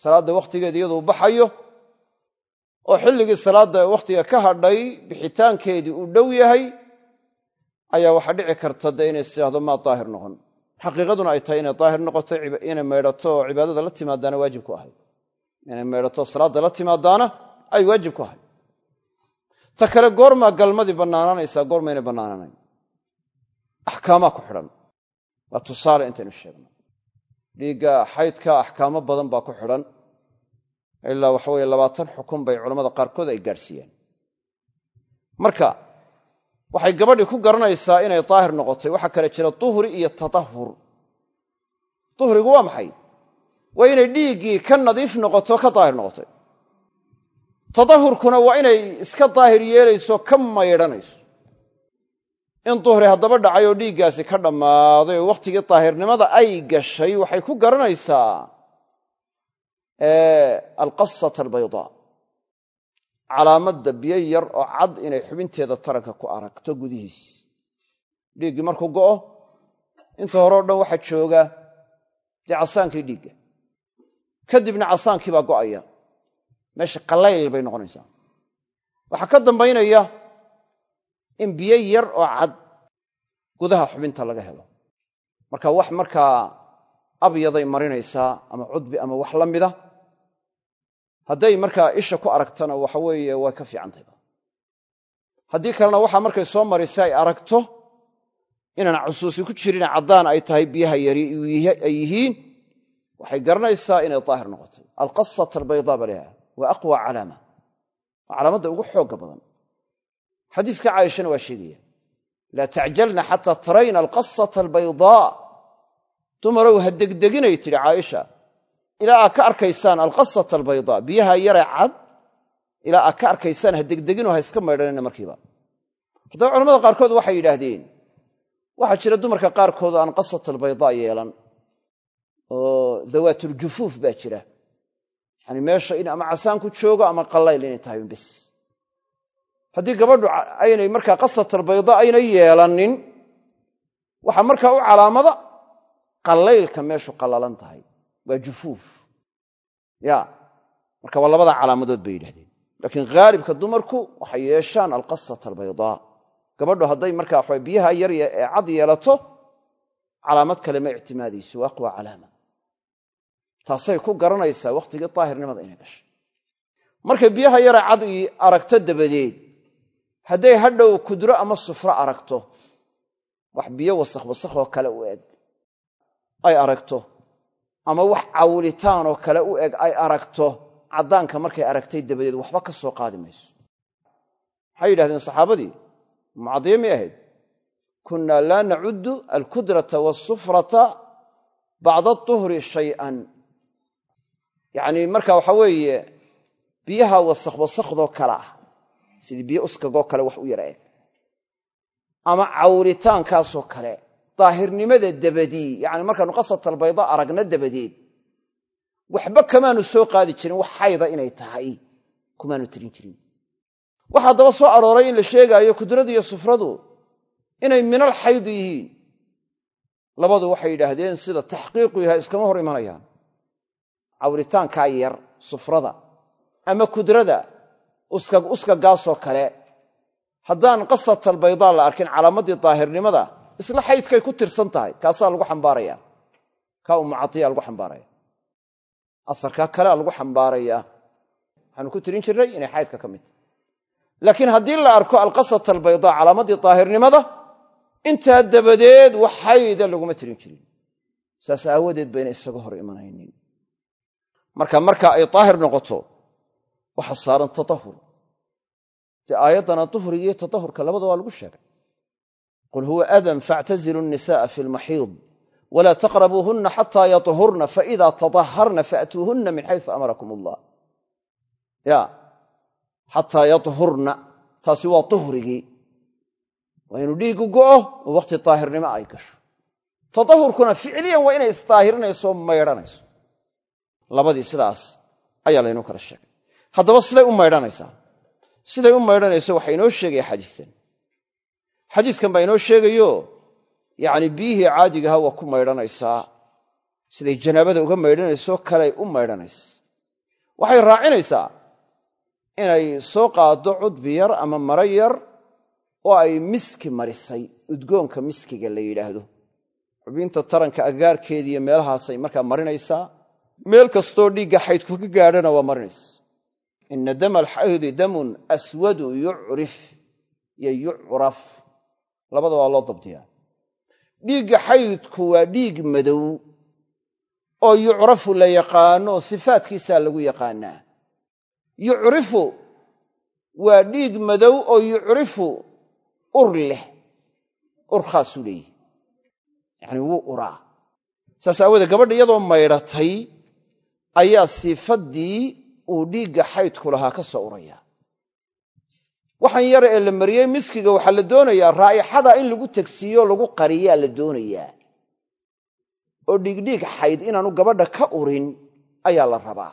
salaadda wakhtigeeda iyaduu baxayo oo xilligii salaadda wakhtiga ka hadhay bixitaankeedii uu dhow yahay ayaa waxaa dhici karta dee inay tidhaahdo maa daahir noqon. Xaqiiqaduna ay tahay inay daahir noqoto inay maydhato oo cibaadada la timaadaana waajib ku ahay. Inay maydhato salaadda la timaadaana ay waajib ku ahay. Ta kale goormaa galmadii bannaanaanaysaa goormaynay bannaanaanayn axkaamaa ku xidhan. Waa tusaale intaynu sheegno dhiigga xaydka axkaamo badan baa ku xidhan ilaa waxa weye labaatan xukun bay culammada qaarkood ay gaadhsiiyeen. Marka waxay gabadhii ku garanaysaa inay daahir noqotay. Waxaa kale jira duhri iyo tatahur duhrigu waa maxay? Waa inay dhiiggii ka nadiif noqoto ka daahir noqotay. Tadahurkuna waa inay iska daahir yeelayso ka maydhanayso in duhri haddaba dhacay oo dhiiggaasi ka dhammaaday oo wakhtigii daahirnimada ay gashay waxay ku garanaysaa alqasata albaydaa calaamadda biyo yar oo cad inay xubinteeda taranka ku aragto gudihiis. Dhiiggii markuu go'o inta hore o dhan waxaa jooga dee casaankii dhiigga. Kadibna casaankii baa go'aya. Meesha qallayl bay noqonaysaa. Waxaa ka dambaynaya in biyo yar oo cad gudaha xubinta laga helo. Marka wax markaa abyaday marinaysaa ama cudbi ama wax la mida hadday markaa isha ku aragtana waxa weeye way ka fiicantayba haddii kalena waxaa markay soo marisa ay aragto inaan cusuusi ku jirin caddaan ay tahay biyaha yari ay yihiin waxay garanaysaa inay daahir noqotay. Alqasat albaydaa ba leha waa aqwa calaama waa calaamadda ugu xoogga badan xadiiska caaishana waa sheegaya laa tacjalna xataa tarayna alqasata albaydaa. Dumarow ha degdeginay tidhi caaisha ilaa aad ka arkaysaan alqasata albaydaa biyaha yare cad ilaa aad ka arkaysaan ha degdegino ha iska maydhanina markiiba. Haddaba culamada qaarkood waxay yidhaahdeen waxaa jira dumarka qaarkood aan qasat albaydaa yeelan oo dawaatuljufuuf baa jira. Yani meesha in ama casaan ku joogo ama qallayl inay tahay bes haddii gabadhu aynay markaa qasat albayda aynay yeelanin waxaa markaa u calaamada qallaylka meeshu qallalan tahay. Waa jufuuf. Ya marka waa labada calaamadood bay yidhahdeen laakiin haalibka dumarku waxay yeeshaan alqasat albaydaa gabadhu hadday markaa waxa biyaha yar ee cad yeelato calaamad kale ma ictimaadayso waa aqwa calaama. Taasay ku garanaysaa wakhtigii daahirnimada inay gashay markay biyaha yare cad aragto dabadeed hadday hadhow kudro ama sufro aragto wax biyo wasakh wasakhoo kale u eg ay aragto ama wax cawlitaanoo kale u eg ay aragto caddaanka markay aragtay dabadeed waxba ka soo qaadi mayso. Maxay yidhahdeen saxaabadii mucadiye may ahayd kunna laa nacuddu alkudrata waasufrata bacda aduhri shay'an. Yacnii marka waxa weeye biyaha wasakh wasakhdoo kale ah sidii biyo uskagoo kale wax u yara ama cawritaankaasoo kale. Daahirnimada dabadii yacni markaanu qasatalbayda aragna dabadeed waxba kamaanu soo qaadi jirin wax xayda inay tahay. Kumaanu tirin jirin. Waxaa daba soo arooray in la sheegaayo kudradu iyo sufradu. Inay minal xaydu yihiin. Labadu waxay yidhaahdeen sida taxqiiqu yahay iskama hor imanayaan. Cawritaankaa yar sufrada. Ama kudrada uskagaasoo kale haddaan qasatalbaydaa la arkin calaamaddii daahirnimada isla xaydkay ku tirsan tahay kaasaa lagu xambaaraya. Kaa umucadiya lagu xambaaraya. Asarkaa kalea lagu xambaarayaa waxaanu ku tirin jirnay inay xaydka ka mid tahay. Laakiin haddii la arko alqasat albaydaa calaamaddii daahirnimada intaa dabadeed wax xayda laguma tirin jirin. Saas aawadeed bayna isaga hor imanaynin. Marka marka ay daahir noqoto waxa saaran tatahur. Dee aayaddana duhriga iyo tatahurka labada waa lagu sheegay. Qul huwa adan faactazilu nnisa'a fi lmaxiid walaa taqrabuuhunna xataa yahurna faida tadaharna faatuuhunna min xaysu amarakum allah ya xataa yahurna taasi waa duhrigii waa inuu dhiigu go'o oo wakhti daahirnimo ay gasho. Tatahurkuna ficliyan waa inay isdaahirinayso maydhanayso. Labadii sidaas ayaa laynoo kala sheegay haddaba siday u maydhanaysaa siday u maydhanayso waxaa inoo sheegaya xadiiskan xadiiskan baa inoo sheegayo yacni biyihii caadigaha waa ku maydhanaysaa. Siday janaabada uga maydhanayso kaley u maydhanaysa waxay raacinaysaa inay soo qaaddo cudbi yar ama maro yar oo ay miski marisay udgoonka miskiga la yidhaahdo. Xubinta taranka agaarkeediiyo meelahaasay markaa marinaysaa. Meel kastoo dhiigga xaydku ka gaadhana waa marinaysa ina dama alxaydi damun aswadu yucrif iyo yucraf labada waa loo dabdiyaa dhiigga xaydku waa dhiig madow oo yucrafu la yaqaano sifaadkiisaa lagu yaqaanaa yucrifu waa dhiig madow oo yucrifu ur leh ur khaasuu leeyihi yacni wuu uraa saas aawoodee gabadha iyadoo maydhatay ayaa sifaddii uu dhiigga xaydku lahaa ka soo uraya waxaan yara ee la mariyey miskiga waxaa la doonayaa raa'ixada in lagu tegsiiyo lagu qariyaa la doonayaa. Oo dhiigdhiig xayd inaanu gabadha ka urin ayaa la rabaa.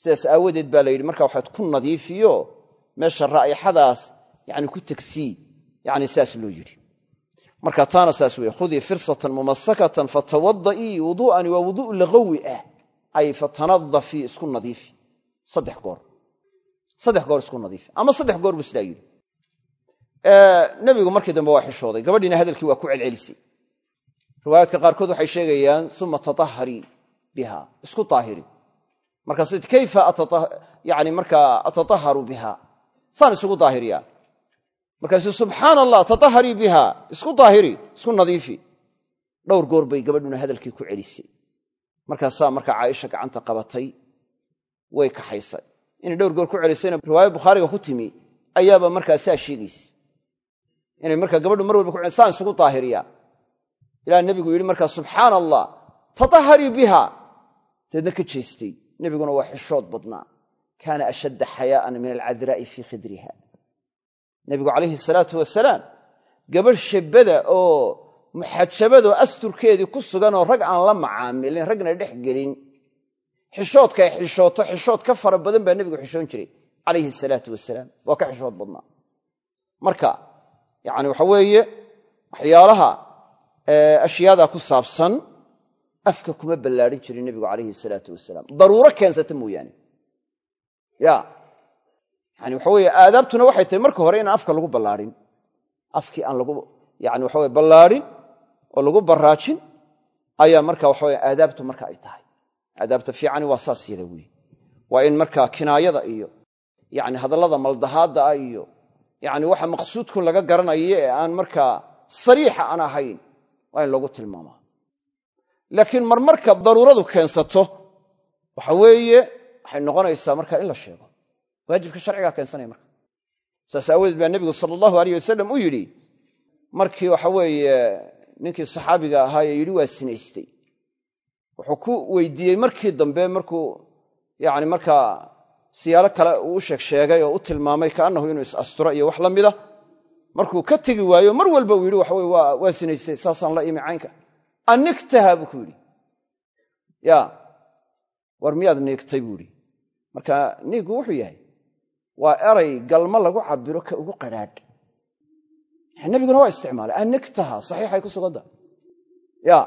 Sidaas aawadeed baa la yidhi marka waxaad ku nadiifiyo meesha raa'ixadaas yani ku tegsii yani saas loo yidhi. Marka taana saas weye khudii firsatan mumasakatan fatawadaii wudu'ani waa wudu' lagawi ah ay fatanadafii isku nadiifi. Saddex goor. Saddex goor isku nadiifi. Ama saddex goor buu sidaa yidhi. Nebigu markii dambe waa xishooday gabadhiina hadalkii waa ku celcelisay riwaayaadka qaarkood waxay sheegayaan uma tataharii biha. Isku daahiri markaas kayfa yani markaa atataharu biha. Saan isugu daahiriyaa markaasu subxaana allah tataharii biha. Isku daahiri isku nadiifi. Dhowr goor bay gabadhuna hadalkii ku celisay markaasaa markaa caaisha gacanta qabatay way kaxaysay. Inay dhowr goor ku celisayna riwaaya bukhaariga ku timi ayaaba markaa saa sheegaysa. Inay markaa gabadhu mar walba ku saan isugu daahiriyaa ilaa nebigu yidhi markaa subxaana allah tataharii biha. Deedna ka jeestay. Nebiguna waa xishood badnaa. Kaana ashadda xayaa'an min alcadraa'i fii khidriha. Nebigu calayhi salaatu wasalaam gabadh shabbada oo muxajabadoo asturkeedii ku suganoo rag aan la macaamilin ragna dhex gelin. Xishoodka ay xishooto xishood ka fara badan baa nebigu xishoon jiray calayhi salaatu wasalaam waa ka xishood badnaa. Marka yacni waxa weeye waxyaalaha ashyaada ku saabsan afka kuma ballaadhin jirin nebigu calayhi salaatu wasalaam daruuro keensata mooyaane. Ya yani waxa weeye aadaabtuna waxay tahay marka hore inaan afka lagu ballaadhin afkii aan lagu yani waxa weye ballaadhin oo lagu baraajin ayaa marka waxa weye aadaabtu marka ay tahay. Aadaabta fiicani waa saas yada weeye. Waa in markaa kinaayada iyo yani hadallada maldahaadda ah iyo yani waxa maqsuudku laga garanayo ee aan markaa sariixa aan ahayn waa in lagu tilmaamaa. Laakiin marmarka daruuradu keensato waxa weeye waxay noqonaysaa marka in la sheego. Waajibka sharcigaa keensanaya marka. Saas aawadeed baa nebigu sala allahu aleyh wasalam u yidhi markii waxa weeye ninkii saxaabiga ahaa ee yidhi waa sinaystay. Wuxuu ku weydiiyey markii dambe markuu yani markaa siyaalo kale uu sheeg sheegay oo u tilmaamay kaannahu inuu is asturo iyo wax la mida. Markuu ka tegi waayo mar walba uu yidhi waxa weye waa sinaystay saasaan la imi caynka. Anigtaha buu ku yidhi. Ya war miyaad niigtay? buu yidhi. Marka niiggu wuxuu yahay waa eray galmo lagu cabiro ka ugu qadhaadh nabiguna waa isticmaalay. Anigtaha saxiixay ku suganta ya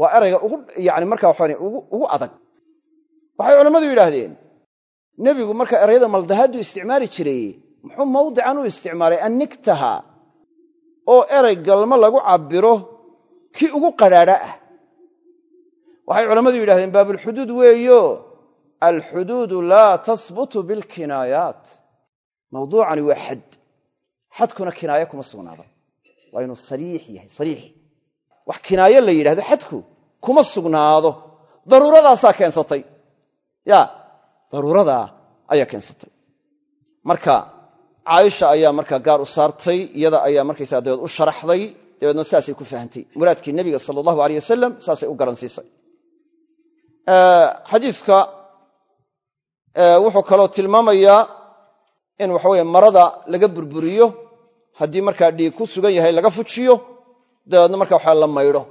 waa erayga ugu yani marka waxaan ugu adag. Waxay culammadu yidhaahdeen nebigu marka erayada maldahaadu isticmaali jiray muxuu mawdican u isticmaalay anigtaha oo eray galmo lagu cabiro kii ugu qadhaadha ah? Waxay culammadu yidhahdeen baabulxuduud weeyo. Alxuduudu laa tasbutu bilkinaayaat mawduucani waa xad xadkuna kinaaye kuma sugnaado. Waa inuu sariix yahay sariix. Wax kinaaye la yidhahdo xadku kuma sugnaado. Daruuradaasaa keensatay. Ya daruuradaa ayaa keensatay. Marka caaisha ayaa markaa gaar u saartay iyada ayaa markaysaa dabeed u sharaxday dabeedna saasay ku fahantay muraadkii nebiga sala allahu aleyh wasalam saasay u garansiisay. Xadiidka wuxuu kaloo tilmaamayaa in waxaweye marada laga burburiyo haddii markaa dhiig ku sugan yahay laga fujiyo dabeedna marka waxa la maydho.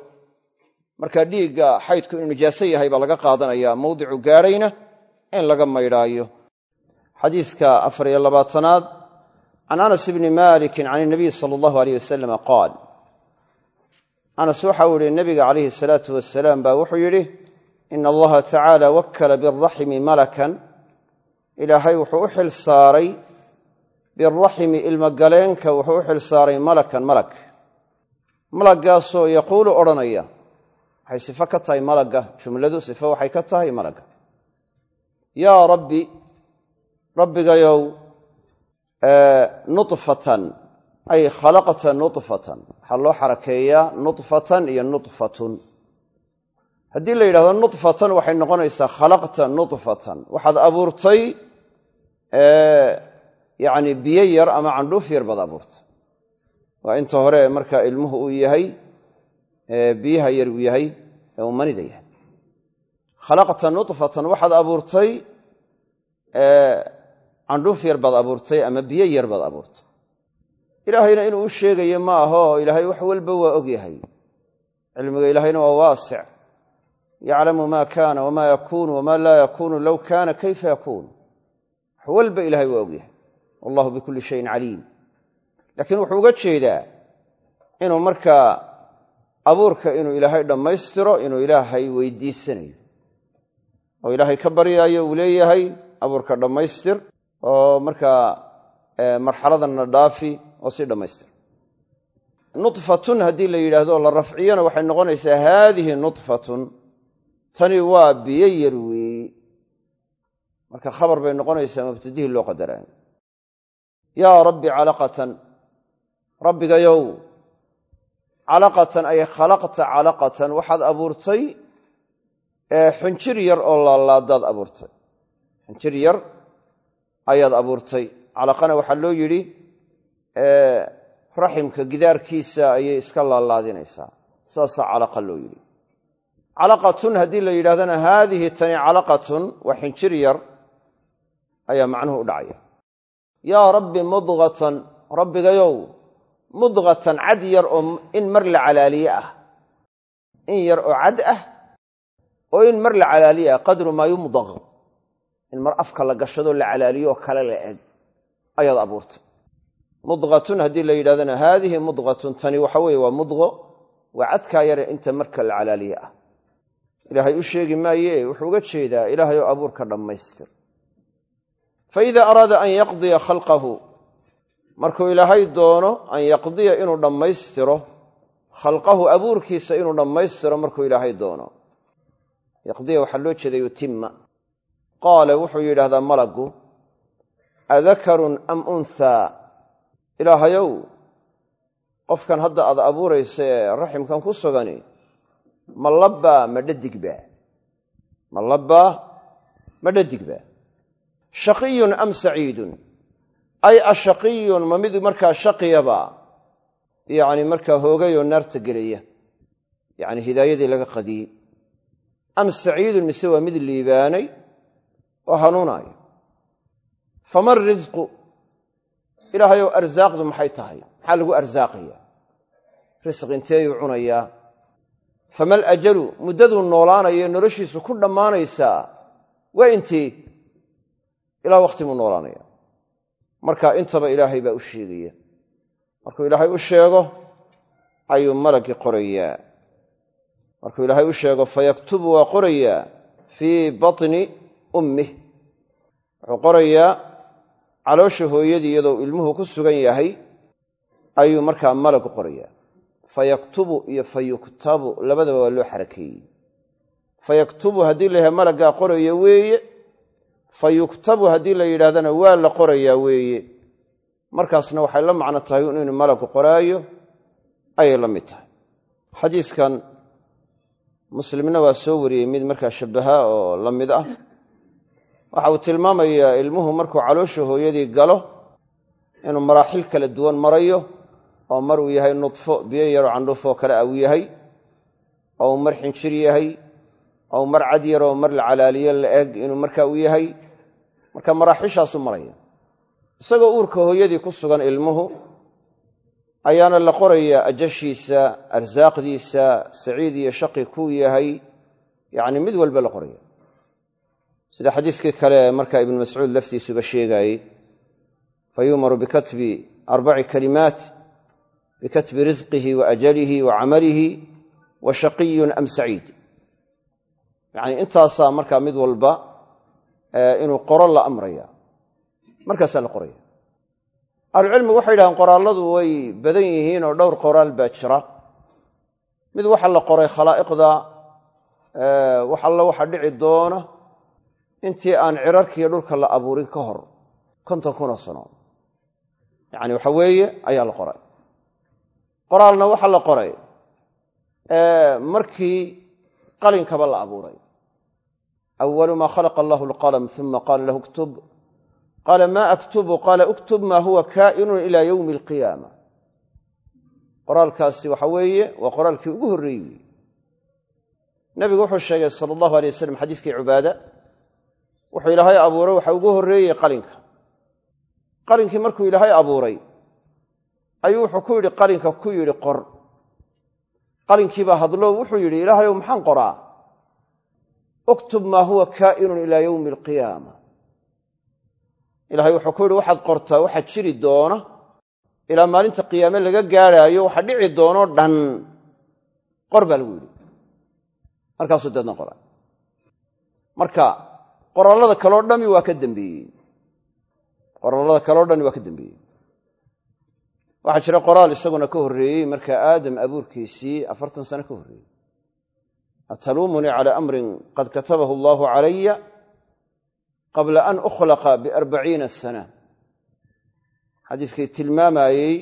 Marka dhiigga xaydku inuu nijaaso yahay baa laga qaadanaya mawdicu gaadhayna in laga maydhaayo. Xadiidka afar iyo labaatanaad can anas bni malikin can inabiy sala allahu aleyh wasalama qaal. Anas waxau yihi nabiga calayhi salaatu wasalaam baa wuxuu yidhi ina allaha tacaala wakala biraximi malakan ilaahay wuxuu u xil saaray biraximi ilmagaleenka wuxuu u xil saaray malakan malag. Malaggaasoo yaquulu odhanaya waxay sifo ka tahay malagga? Jumladu sifo waxay ka tahay malagga. Yaa rabbi rabbigayow nudfatan ay khalaqta nudfatan waxaa loo xarakeeyaa nudfatan iyo nudfatun haddii la yidhahdo nudfatan waxay noqonaysaa khalaqta nudfatan waxaad abuurtay yani biyo yar ama candhuuf yar baad abuurtay. Waa inta hore marka ilmuhu uu yahay biyaha yar uu yahay ee uu manida yahay. Khalaqta nudfatan waxaad abuurtay candhuuf yar baad abuurtay ama biyo yar baad abuurtay. Ilaahayna inuu u sheegayo ma aho ilaahay wax walba waa og yahay. Cilmiga ilaahayna waa waasic. Yaclamu ma kaana wama yakuunu wama laa yakuunu low kaana kayfa yakuun wax walba ilahay waa og yahay wallahu bikulli shayin caliim. Laakiin wuxuu uga jeedaa inuu markaa abuurka inuu ilaahay dhammaystiro inuu ilaahay weydiisanayo. Oo ilaahay ka baryaayo uu leeyahay abuurka dhammaystir oo markaa marxaladanna dhaafi oo si dhammaystir. Nudfatun haddii la yidhaahdo la rafciyana waxay noqonaysaa haadihi nudfatun tani waa biyo yar weeyi. Marka khabar bay noqonaysaa mubtadihii loo qadaraayo yaa rabbi calaqatan. Rabbigayow calaqatan ay khalaqta calaqatan. Waxaad abuurtay xunjir yar oo laalaadaad abuurtay. Xunjir yar ayaad abuurtay. Calaqana waxaa loo yidhi raximka gidaarkiisa ayay iska laalaadinaysaa. Saasaa calaqa loo yidhi. Calaqatun haddii la yidhahdana haadihi tani calaqatun waa xinjir yar ayaa macnuhu u dhacaya yaa rabbi mudqatan rabbigayow mudqatan cad yar oo in mar la calaaliye ah. In yar oo cad ah oo in mar la calaaliye ah qadru maa yumdaq in mar afka la gashadoo la calaaliyo oo kale la eg ayaad abuurtay. Mudqatun haddii la yidhahdana haadihi mudqatun tani waxa weeye waa mudqo waa cadkaa yare inta marka la calaaliye ah. Ilaahay u sheegi maaye wuxuu uga jeedaa ilaahay oo abuurka dhammaystir fa idaa araada an yaqdiya khalqahu markuu ilaahay doono an yaqdiya inuu dhammaystiro khalqahu abuurkiisa inuu dhammaystiro markuu ilaahay doono. yaqdiya waxaa loo jeeda yutima qaala wuxuu yidhahdaa malagu adakarun am unthaa ilaahayow qofkan hadda aad abuuraysa ee raximkan ku sugani ma labbaa ma dhadigbaa ma labbaa ma dhadigba shaqiyun am saciidun? Ay ashaqiyun ma mid markaa shaqiyaba? Yacni markaa hoogayoo naarta gelaya. Yacni hidaayadii laga qadiyey. Am saciidun mise waa mid liibaanay oo hanuunaayo? Fama risqu ilaahayow arsaaqdu maxay tahay? Maxaa lagu arsaaqaya risq inteeyuu cunayaa famal ajalu? Muddaduu noolaanayo noloshiisu ku dhammaanaysaa? Waa intee ilaa wakhti buu noolaanaya. Marka intaba ilaahay baa u sheegaya. Markuu ilaahay u sheego ayuu malagii qorayaa. Markuu ilaahay u sheego fayaktubu waa qorayaa fii batni ummih wuxuu qorayaa caloosha hooyadii iyadoo ilmuhu ku sugan yahay ayuu markaa malagu qorayaa. Fayaktubu iyo fayuktabu labadaba waa loo xarakeeyey fayaktubu haddii la yahay malaggaa qoraya weeye fayuktabu haddii la yidhahdana waa la qorayaa weeye. Markaasna waxay la macno tahay inuu malagu qoraayo ayay la mid tahay. Xadiiskan muslimna waa soo wariyey mid markaa shabbaha oo la mid ah. Waxa uu tilmaamayaa ilmuhu markuu caloosha hooyadii galo inuu maraaxil kala duwan marayo oo mar uu yahay nudfo biyo yaroo candhuufoo kale a uu yahay oo uu mar xinjir yahay oo mar cad yaroo mar la calaaliyo la eg inuu marka uu yahay marka maraaxishaasu maraya. Isagoo uurka hooyadii ku sugan ilmuhu ayaana la qorayaa ajashiisa arsaaqdiisa saciid iyo shaqi kuu yahay yacni mid walba la qoraya. Sida xadiiskii kale marka ibnu mascuud laftiisuba sheegaayey fa yu'maru bikatbi arbaci kalimaat bikatbi risqihi wa ajalihi wa camalihi wa shaqiyun am saciid yacni intaasaa markaa mid walba inuu qoro la amraya. Markaasaa la qoraya. Ahlucilmigu waxay yidhahdeen qoraalladu way badan yihiin oo dhowr qoraal baa jira. Mid waxa la qoray khalaa'iqda wax alla waxa dhici doona intii aan cirarkiiyo dhulka la abuurin ka hor konton kunoo sano. Yacni waxa weeye ayaa la qoray. Qoraalna waxa la qoray markii qalinkaba la abuuray awalu maa khalaqa allahu alqalam uma qaala lahu ktub qaala maa aktubu qaala uktub maa huwa kaa'inun ila yowmi alqiyaama qoraalkaasi waxa weeye waa qoraalkii ugu horreeyey wey nabigu wuxuu sheegay sala allahu alay wasalam xadiiskii cubaada wuxuu ilaahay abuuray waxa ugu horreeyey qalinka qalinkii markuu ilaahay abuuray ayuu wuxuu ku yidhi qalinka ku yidhi qor qalinkiibaa hadlo wuxuu yidhi ilaahayow uktub maa huwa kaa'inun ilaa yowmi alqiyaama. Ilahay wuxuu ku yidhi waxaad qortaa waxaa jiri doona ilaa maalinta qiyaame laga gaadhaayo waxa dhici doonoo dhan. Qor baa lagu yidhi. Markaasuu deedna qora marka qoraallada kaleo dhammi waa ka dembeeyey qoraalada kaleo dhan waa ka dambeeyey. Waxaa jira qoraal isaguna ka horreeyey marka aadam abuurkiisii afartan sano ka horreeyey ataluumunii cala amrin qad katabahu allahu calaya qabla an ukhlaqa biarbaciina sana xadiiskii tilmaamayey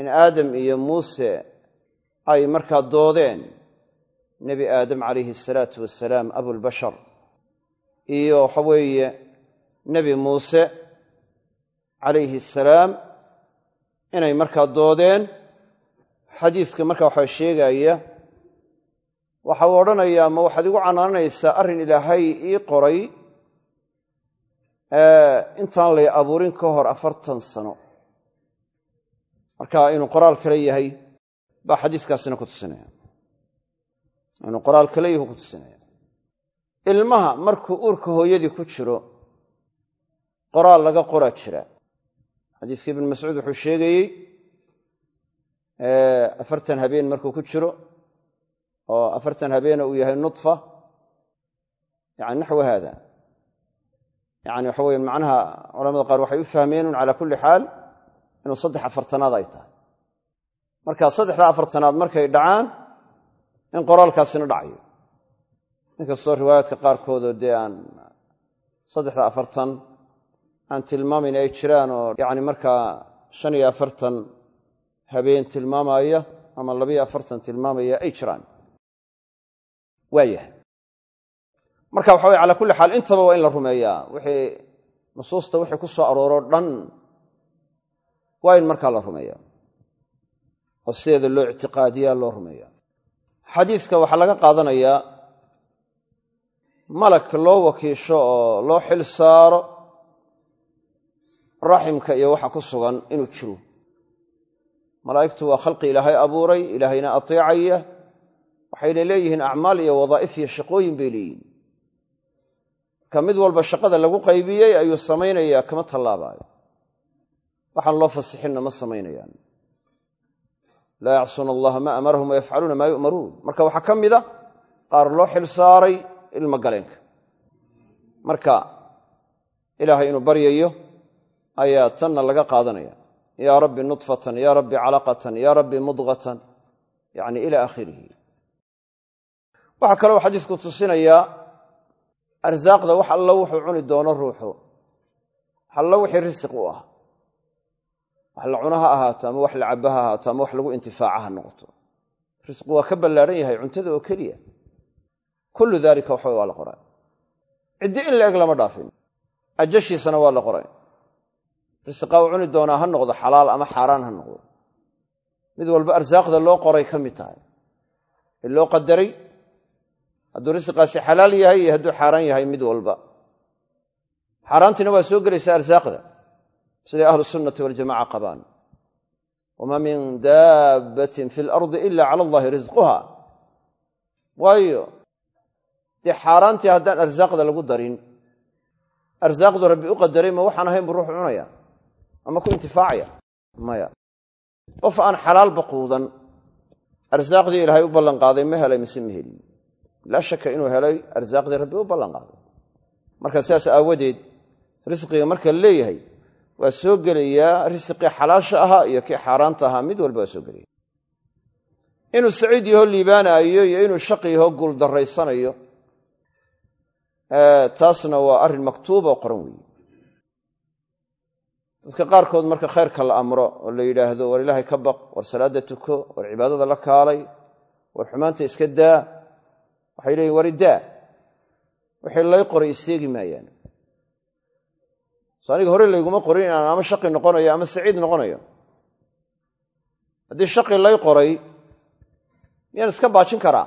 in aadam iyo muuse ay markaa doodeen nebi aadam calayhi asalaatu wasalaam abulbashar iyo waxa weeye nebi muuse calayhi asalaam inay markaa doodeen xadiiska markaa waxaa sheegaya waxa uu odhanayaa ma waxaad igu canaananaysaa arrin ilaahay ii qoray intaan lay abuurin ka hor afartan sano. Marka inuu qoraal kale yahay baa xadiiskaasina ku tusinaya. Inuu qoraal kale yahu ku tusinaya. Ilmaha markuu uurka hooyadii ku jiro qoraal laga qoraa jira. Xadiiska ibnu mascuud wuxuu sheegayey afartan habeen markuu ku jiro oo afartan habeena uu yahay nudfa yani naxwu haada. Yani waxa weye macnaha culamada qaar waxay u fahmeenun cala kulli xaal inuu saddex afartanaad ay tahay. Marka saddexda afartanaad markay dhacaan in qoraalkaasina dhacayo inkastoo riwaayaadka qaarkoodoo dee aan saddexda afartan aan tilmaamayn ay jiraan oo yani markaa shan iyo afartan habeen tilmaamaya ama labayo afartan tilmaamaya ay jiraan waayahay marka waxa weye cala kulli xaal intaba waa in la rumeeyaa. Wixii nusuusta wixii ku soo arooro dhan waa in markaa la rumeeya oo sideeda loo ictiqaadiyaa loo rumeeya xadiiska waxaa laga qaadanayaa malag loo wakiisho oo loo xil saaro raximka iyo waxa ku sugan inuu jiro. Malaa'igtu waa khalqi ilaahay abuuray ilaahayna ateecaya waxayna leeyihiin acmaal iyo wadaa'if iyo shaqooyin bay leeyihiin ka mid walba shaqada lagu qaybiyey ayuu samaynayaa kama tallaabaayo. Waxaan loo fasixinna ma samaynayaan. Laa yacsuuna allaha maa amarahum wayafcaluuna maa yu'maruun. Marka waxaa ka mida qaar loo xil saaray marka ilaahay inuu baryayo ayaa tanna laga qaadanaya. Yaa rabbi nudfatan yaa rabbi calaqatan yaa rabbi mudqatan yani ila aakhirihi waxaa kaloo xadiisku tusinayaa arsaaqda wax allo wuxuu cuni doono ruuxu. Wax allo wixii risiq u ah. Wax la cuno ha ahaato ama wax la cabo ha ahaato ama wax lagu intifaaca ha noqoto. Risqu waa ka ballaadhan yahay cuntada oo keliya. Kullu daalika waxba waa la qoray. Ciddi in la eg lama dhaafin. Ajashiisana waa la qoray. Risqa uu cuni doonaa ha noqdo xalaal ama xaaraan ha noqdo. Mid walba arsaaqda loo qoray ka mid tahay. Ee loo qadaray hadduu risqaasi xalaal yahay iyo hadduu xaaraan yahay mid walba. Xaaraantiina waa soo gelaysaa arsaaqda. Siday ahlu sunnati waljamaca qabaan. Wamaa min daabbatin fi lardi ila cala allahi risquha waayo dee xaaraantii haddaan arsaaqda lagu darin arsaaqdu rabbi u qadaray ma waxaan ahayn buu ruuxu cunaya ama ku intifaacaya? Maya. Qof aan xalaalba quudan arsaaqdii ilaahay u ballanqaaday ma helay mise ma helin laa shaka inuu helay arsaaqdii rabbi u ballanqaaday marka sidaas aawadeed risqiga marka leeyahay waa soo gelayaa risqii xalaasha ahaa iyo kii xaaraanta ahaa mid walba waa soo gelaya. Inuu saciid yaho liibaanaayo iyo inuu shaqi yaho guuldarraysanayo taasna waa arrin maktuuba oo qoran weeye. Dadka qaarkood marka khayrka la amro oo la yidhaahdo war ilaahay ka baq war salaadda tuko war cibaadada la kaalay war xumaanta iska daa waxay leeyihiin war idaa wixii lay qoray iseegi maayaan. So aniga hore layguma qorin inaan ama shaqi noqonayo ama saciid noqonayo. Haddii shaqi lay qoray miyaan iska baajin karaa?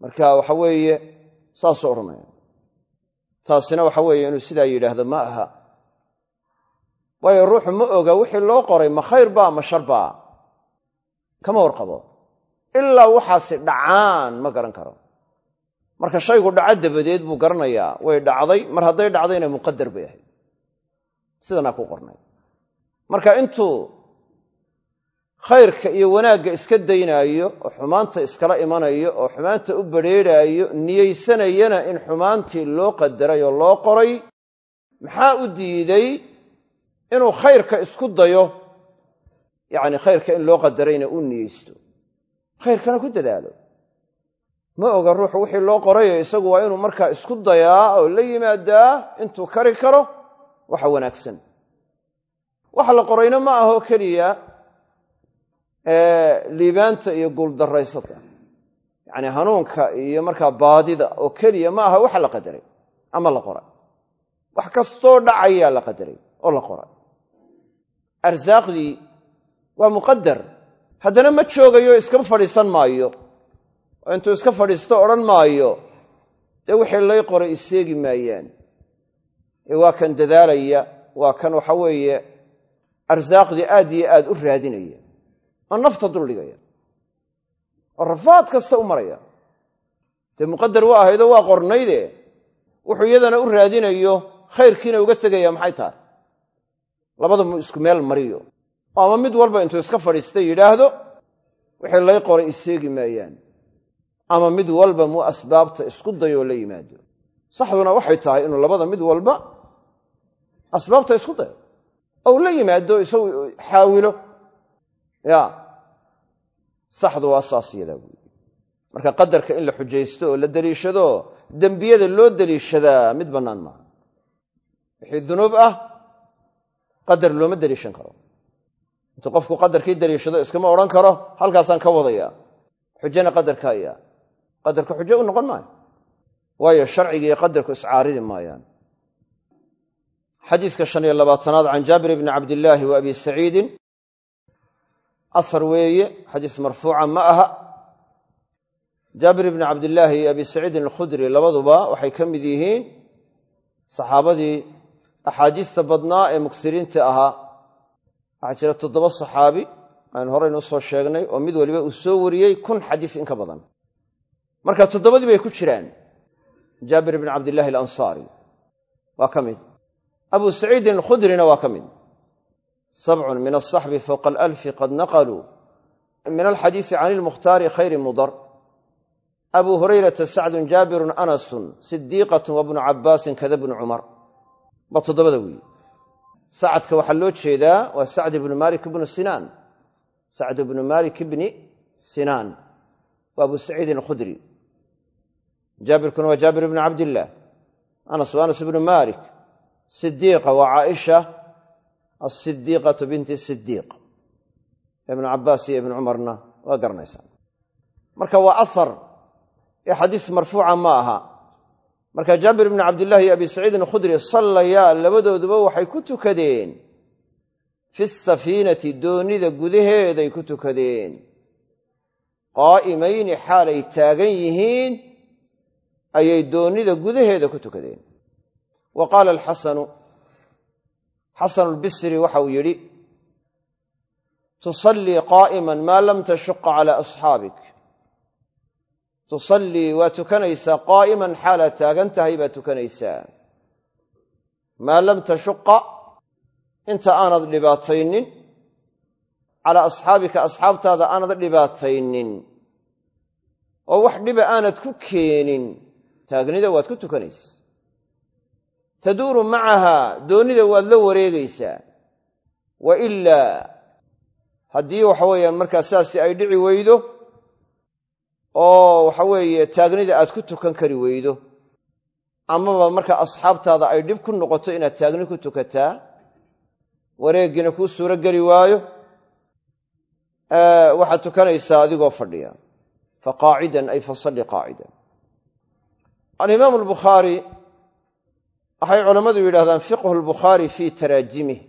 Marka waxa weeye saasuu odhanaya taasina waxa weeye inuu sidaa yidhaahdo ma aha. Waayo ruuxu ma oga wixii loo qoray ma khayr baa ma shar baa? Kama warqabo ilaa waxaasi dhacaan ma garan karo. Marka shaygu dhaco dabadeed buu garanayaa way dhacday. Mar hadday dhacdayna muqadar bay ahayd. Sidanaa ku qornay. Marka intuu khayrka iyo wanaagga iska daynaayo oo xumaanta iskala imanayo oo xumaanta u badrheerhaayo niyeysanayana in xumaantii loo qadaray oo loo qoray maxaa u diiday inuu khayrka isku dayo? Yacni khayrka in loo qadarayna u niyeysto khayrkana ku dadaalo. Ma oga ruuxu wixii loo qorayo isagu waa inuu markaa isku dayaa oo la yimaadaa intuu kari karo waxa wanaagsan. Waxa la qorayna ma ahoo keliya liibaanta iyo guuldarraysada yacni hanuunka iyo markaa baadida oo keliya ma aha waxa la qadaray ama la qoray. Wax kastoo dhacayaa la qadaray oo la qoray. Arsaaqdii waa muqadar haddana ma joogayo iskama fadhiisan maayo. Oo intuu iska fadhiisto odhan maayo. Dee wixii lay qoray iseegi maayaan. Ee waa kan dadaalaya waa kan waxa weeye arsaaqdii aad iyo aad u raadinaya. Oo nafta duldhigaya oo rafaad kasta u maraya. Dee muqadar waa ahaydoo waa qornayde wuxuu iyadana u raadinayo khayrkiina uga tegaya maxay tahay? Labada mu isku meel mariyo ama mid walba intuu iska fadhiistay yidhaahdo wixii lay qoray iseegi maayaan. Ama mid walba muu asbaabta isku dayoo la yimaado. Saxduna waxay tahay inuu labada mid walba asbaabta isku dayo. Ou la yimaado isagu xaawilo. Ya. Saxdu waa saas yadaa buui marka qadarka in la xujaysto oo la deliishado dembiyada loo deliishadaa mid bannaan maaha. Wixii dunuub ah qadar looma deliishan karo intuu qofku qadarkii deliishado iskama odhan karo halkaasaan ka wadaya. Xujana qadarka ayaa. Qadarka xujo u noqon maayo. Waayo sharciga iyo qadarku iscaaridi maayaan. Xadiiska shan iyo labaatanaad can jaabir bni cabdillaahi wa abi saciidin. Ahar weeye xadiis marfuuca ma aha. Jaabir bni cabdillaahi iyo abi saciidin alkhudri labaduba waxay ka mid yihiin saxaabadii axaadiista badnaa ee muksiriinta ahaa waxaa jira toddoba saxaabi aan horeynu u soo sheegnay oo mid waliba uu soo wariyey kun xadiis in ka badan. Marka toddobadii bay ku jiraan. Jaabir bni cabdillahi alansaari. Waa ka mid. Abu saciidin alkhudrina waa ka mid. Sabcun min asaxbi fowqa alalfi qad naqaluu min alxadiisi can ilmukhtaari khayri mudar. Abu hurayrata sacdun jaabirun anasun sidiiqatun wabnu cabbaasin kada bnu cumar. Waa toddobada weeye sacadka waxaa loo jeedaa waa sacd ibnu malik ibnu sinaan. Sacd ibnu malik ibni sinaan. Waa abu saciidin alkhudri. Jaabirkuna waa jaabir ibnu cabdillaah anas waa anas ibnu malik sidiiqa waa caaisha. Asidiiqatu binti sidiiq ibnu cabbaas iyo ibnu cumarna waa garanaysaa marka waa ahar ee xadiis marfuuca ma aha marka jaabir ibnu cabdillahi iyo abi saciidin alkhudri sallayaa labadooduba waxay ku tukadeen. Fi safiinati doonnida gudaheeday ku tukadeen. Qaa'imayni xaalay taagan yihiin ayay doonnida gudaheeda ku tukadeen. Wa qaala alxasanu xasanu lbisri waxa uu yidhi tusallii qaa'iman maa lam tashuqa calaa asxaabik tusallii waa tukanaysaa qaa'iman xaalaad taagan tahay baad tukanaysaa maa lam tashuqa inta aanad dhibaataynin. Calaa asxaabika asxaabtaada aanad dhibaataynin. Oo wax dhiba aanad ku keenin. Taagnida waad ku tukanaysa. Taduuru macahaa doonnida waad la wareegaysaa wa ilaa haddii waxa weeyaan markaa saasi ay dhici weydo oo waxa weeye taagnida aad ku tukan kari weydo. Amaba markaa asxaabtaada ay dhib ku noqoto inaad taagni ku tukataa wareeggina kuu suuro geli waayo waxaad tukanaysaa adigoo fadhiya. Fa qaacidan ay fasalli qaacidan. Alimaamu albukhaari waxay culammadu yidhahdaan fiqhu lbukhaari fii taraajimih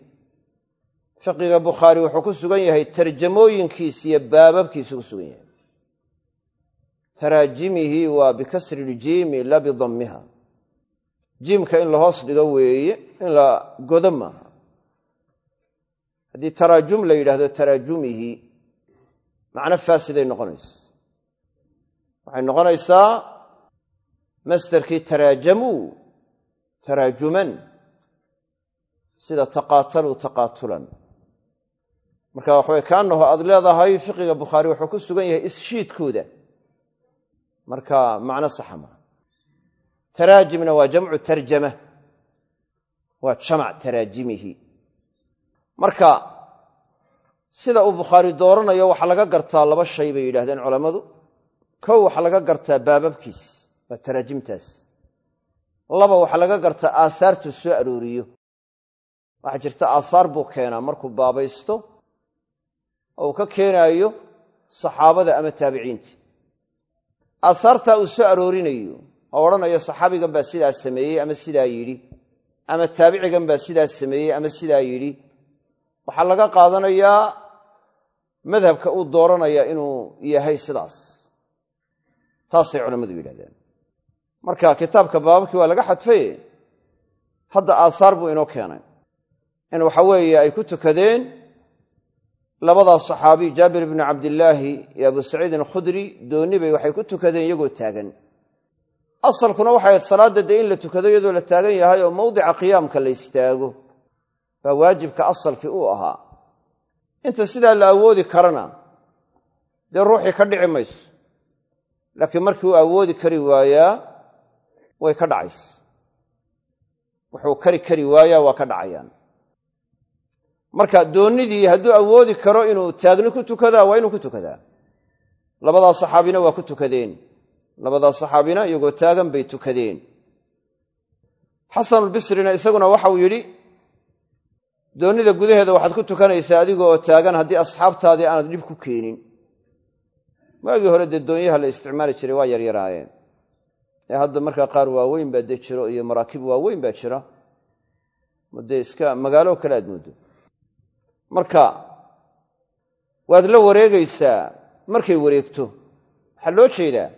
fiqiga bukhaari wuxuu ku sugan yahay tarjamooyinkiis iyo baababkiisu ku sugan yahay taraajimihi waa bikasri iljiimi la bidammiha. Jiimka in la hoos dhigo weeye in la godo maaha. Haddii taraajum la yidhahdo taraajumihi macno faasiday noqonaysa. Waxay noqonaysaa masderkii taraajamuu taraajuman sida taqaataluu taqaatulan. Marka waxaway kaanaho aad leedahay fiqiga bukhaari wuxuu ku sugan yahay isshiidkooda marka macno saxa maa taraajimna waa jamcu tarjama. Waa jamac taraajimihi. Marka sida uu bukhaari dooranayo waxaa laga gartaa laba shay bay yidhahdeen culammadu. Kow waxaa laga gartaa baababkiis waa taraajimtaas. Laba waxaa laga gartaa aahaartuu soo arooriyo. Waxaa jirta aahaar buu keenaa markuu baabaysto oo uu ka keenaayo saxaabada ama taabiciinta aahaartaa uu soo aroorinayo oo odhanayo saxaabigan baa sidaa sameeyey ama sidaa yidhi ama taabicigan baa sidaa sameeyey ama sidaa yidhi. Waxaa laga qaadanayaa madhabka uu dooranaya inuu yahay sidaas. Taasay culammadu yidhahdeen marka kitaabka baababkii waa laga xadfaye hadda aahaar buu inoo keenay. In waxa weeye ay ku tukadeen labadaa saxaabi jaabir ibnu cabdillaahi iyo abu saciidin alkhudri doonni bay waxay ku tukadeen iyagoo taagan. Asalkuna waxay ahayd salaadda dee in la tukado iyadoo la taagan yahay oo mawdica qiyaamka la istaago. Baa waajibka asalkii uu ahaa. Inta sidaa la awoodi karana dee ruuxii ka dhici mayso. Laakiin markii uu awoodi kari waayaa way ka dhacaysa. Wuxuu kari kari waayaa waa ka dhacayaan marka doonnidii hadduu awoodi karo inuu taagni ku tukadaa waa inuu ku tukadaa. Labadaa saxaabina waa ku tukadeen. Labadaa saxaabina iyagoo taagan bay tukadeen. Xasanulbisrina isaguna waxauu yidhi doonnida gudaheeda waxaad ku tukanaysaa adiga oo taagan haddii asxaabtaadii aanad dhib ku keenin. Waagii hore dee doonyaha la isticmaali jiray waa yaryaraayeen. Ee hadda markaa qaar waaweyn baa dee jiro iyo maraakib waaweyn baa jira. Dee iska magaalo kale aad mooddo marka waad la wareegaysaa markay wareegto. Waxaa loo jeedaa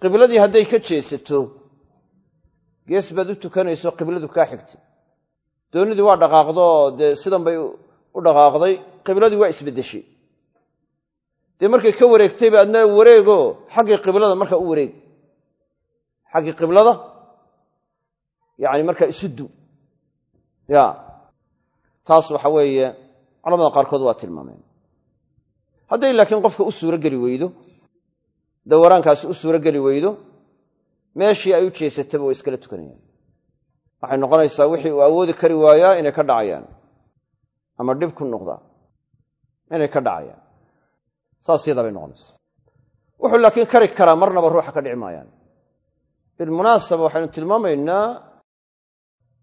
qibladii hadday ka jeesato gees baad u tukanayso qibladu kaa xigtay. Doonnidii waa dhaqaaqdoo dee sidan bay u dhaqaaqday qibladii waa isbeddeshay. Dee markay ka wareegtayba adna wareego xaggii qiblada markaa u wareeg. Xaggii qiblada yacni markaa isu du. Ya taas waxa weeye culamada qaarkood waa tilmaameen. Hadday laakiin qofka u suuro geli weydo dawaraankaasi u suuro geli weydo meeshii ay u jeesataba way iskala tukanayaan waxay noqonaysaa wixii uu awoodi kari waayaa inay ka dhacayaan. Ama dhib ku noqdaa inay ka dhacayaan. Saas yadaa bay noqonaysaa. Wuxuu laakiin kari karaa marnaba ruuxa ka dhici maayaan. Bilmunaasaba waxaynu tilmaamaynaa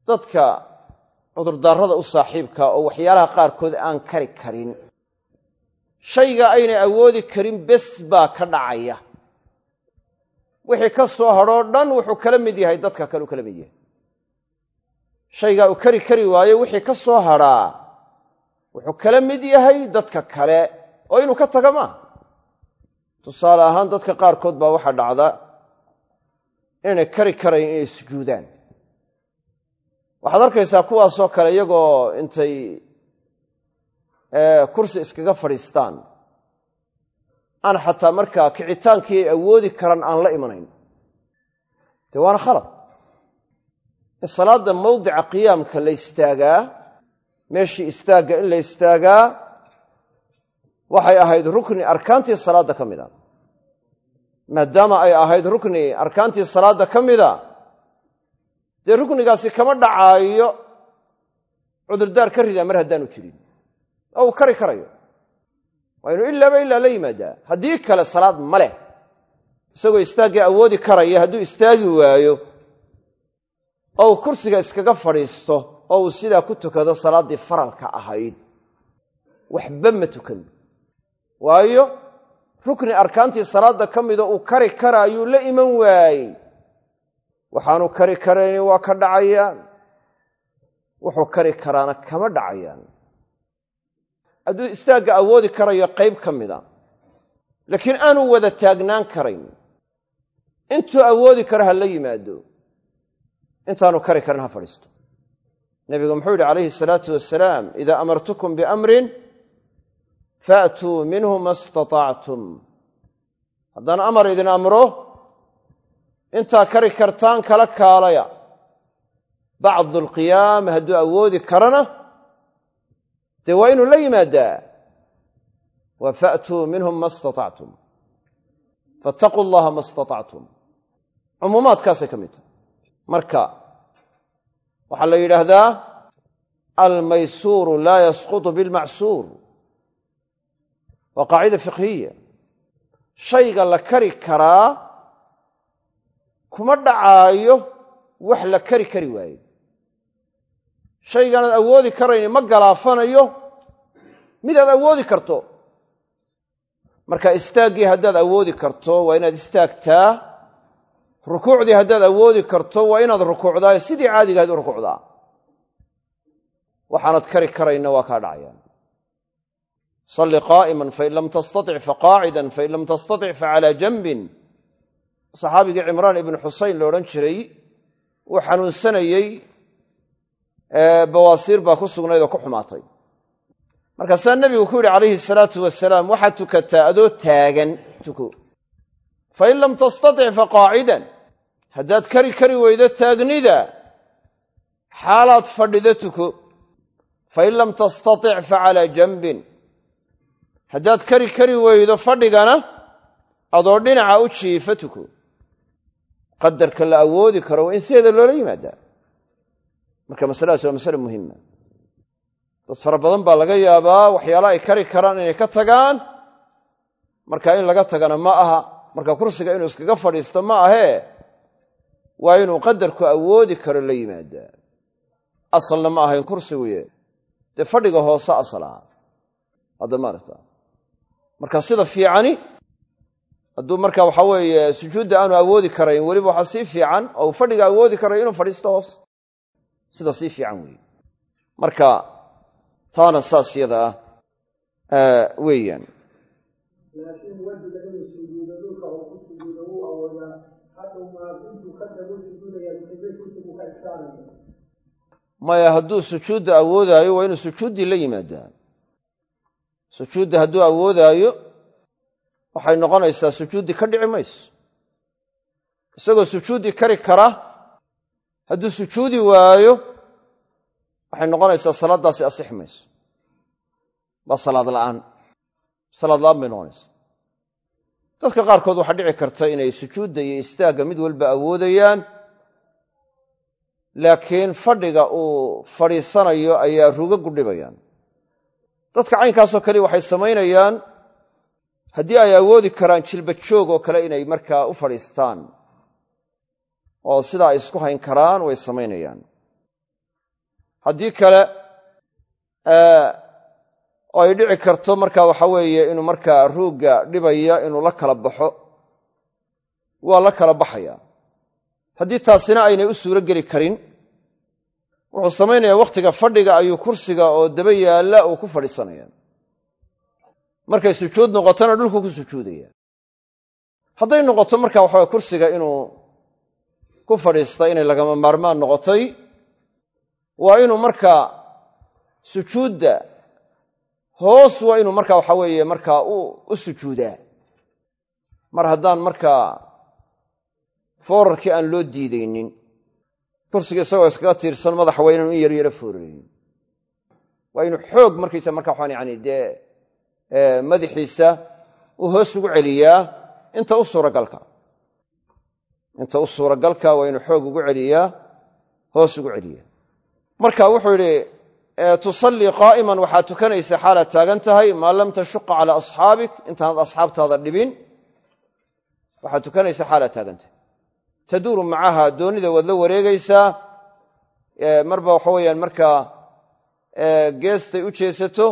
dadka cudurdaarada u saaxiibka oo waxyaalaha qaarkood aan kari karin. Shayga aynay awoodi karin bes baa ka dhacaya. Wixii ka soo hadhoo dhan wuxuu kala mid yahay dadka kale u kala mid yahay. Shaygaa uu kari kari waayo wixii ka soo hadhaa wuxuu kala mid yahay dadka kale oo inuu ka taga maaha tusaale ahaan dadka qaarkood baa waxaa dhacda inaynay kari karayn inay sujuudaan waxaad arkaysaa kuwaasoo kale iyagoo intay kursi iskaga fadhiistaan. Aan xataa markaa kicitaankii ay awoodi karaan aan la imanayn. Dee waana khalad. In salaadda mawdica qiyaamka la istaagaa meeshii istaagga in la istaagaa waxay ahayd rukni arkaantii salaadda ka mida. Maadaama ay ahayd rukni arkaantii salaadda ka mida dee ruknigaasi kama dhacaayo cudurdaar ka ridaa mar haddaanu jirin. Oo uu kari karayo. Waa inu ilaaba ilaa la yimaadaa. Haddii kale salaad ma leh. Isagoo istaaggii awoodi karaya hadduu istaagi waayo oo kursiga iskaga fadhiisto oo uu sidaa ku tukado salaaddii faralka ahayd waxba ma tukan. Waayo rukni arkaantii salaadda ka mida uu kari karaayuu la iman waayey waxaanu kari karayni waa ka dhacayaan. Wuxuu kari karaana kama dhacayaan. Hadduu istaagga awoodi karayo qayb ka mida laakiin aanu wada taagnaan karayn. Intuu awoodi karo ha la yimaado intaanu kari karin ha fadhiisto. Nebigu muxuu yidhi calayhi salaatu wasalaam idaa amartukum biamrin faatuu minhu ma istatactum haddaan amar idin amro intaa kari kartaan kala kaalaya. Bacdu alqiyaam hadduu awoodi karana dee waa inuu la yimaadaa? Wa faatuu minhum ma istatactum fattaquu allaha ma istatactum cumuumaadkaasay ka mid tahay. Marka waxaa la yidhaahdaa almaysuuru laa yasqutu bilmacsuur waa qaacida fiqhiya shayga la kari karaa kuma dhacaayo wax la kari kari waayo. Shaygaanaad awoodi karayni ma galaafanayo midaad awoodi karto. Marka istaaggii haddaad awoodi karto waa inaad istaagtaa rukuucdii haddaad awoodi karto waa inaad rukuucdaa sidii caadigahayd u rukuucdaa. Waxaanad kari karayna waa kaa dhacayaan. Salli qaa'iman fain lam tastatic faqaacidan fain lam tastatic facalaa janbin saxaabigii cimraan ibnu xusayn la odhan jiray uu xanuunsanayey bawaasiir baa ku sugnayd oo ku xumaatay. Markaasaa nebigu ku yidhi calayhi salaatu wasalaam waxaad tukataa adoo taagan tuko. Fain lam tastatic faqaacidan haddaad kari kari weydo taagnida. Xaalaad fadhida tuko. Fain lam tastatic facalaa janbin. Haddaad kari kari weydo fadhigana adoo dhinaca u jiifa tuko qadarka la awoodi karo waa in sideeda loola yimaadaa. Marka masaladaas waa masale muhima dad fara badan baa laga yaabaa waxyaala ay kari karaan inay ka tagaan. Marka in laga tagana ma aha. Marka kursiga inuu iskaga fadhiisto ma ahee waa inuu qadarku awoodi karo la yimaadaa. Asalna ma ahayn kursiguye dee fadhiga hoose asal aha. Hadda maaragta marka sida fiicani hadduu marka waxa weeye sujuudda aanu awoodi karayn weliba waxaa sii fiican oo uu fadhiga awoodi karayo inuu fadhiisto hoos. Sida sii fiican weeye. Marka taana saas yada ah weeyaan. Maya hadduu sujuudda awoodaayo waa inuu sujuuddii la yimaadaa. Sujuudda hadduu awoodaayo waxay noqonaysaa sujuuddii ka dhici mayso. Isagoo sujuuddii kari kara hadduu sujuudi waayo waxay noqonaysaa salaaddaasi asixi mayso. Waa salaad la'aan. Salaad la'aan bay noqonaysaa. Dadka qaarkood waxaa dhici karta inay sujuudda iyo istaagga mid walba awoodayaan laakiin fadhiga uu fadhiisanayo ayaa ruga gudhibayaan. Dadka caynkaasoo kale waxay samaynayaan haddii ay awoodi karaan jilba joog oo kale inay markaa u fadhiistaan oo sidaa ay isku hayn karaan way samaynayaan. Haddii kale oo ay dhici karto marka waxa weeye inuu markaa ruugga dhibaya inuu la kala baxo waa la kala baxaya. Haddii taasina aynay u suuro geli karin wuxuu samaynayaa wakhtiga fadhiga ayuu kursiga oo daba yaalla uu ku fadhiisanaya markay sujuud noqotona dhulku ku sujuudaya. Hadday noqoto marka waxawe kursiga inuu ku fadhiista inay lagama maarmaan noqotay waa inuu markaa sujuudda hoos waa inuu marka waxa weeye markaa u sujuudaa. Mar haddaan markaa foorarkii aan loo diidaynin kursiga isagoo iskaga tiirsan madaxa waa inaanu in yar yaro fooraraynin. Waa inuu xoog markaysa marka waxaan yani dee madaxiisa uu hoos ugu celiyaa inta u suuragalka. Inta u suuragalka waa inuu xoog ugu celiyaa hoos ugu celiyaa. Marka wuxuu yidhi tusallii qaa'iman waxaad tukanaysa xaalaad taagan tahay maa lam tashuqa calaa asxaabik. Intaanad asxaabtaada dhibin waxaad tukanaysa xaalaad taagan tahay. Taduuru macaha doonida waad la wareegaysaa marba waxa weyaan markaa geestay u jeesato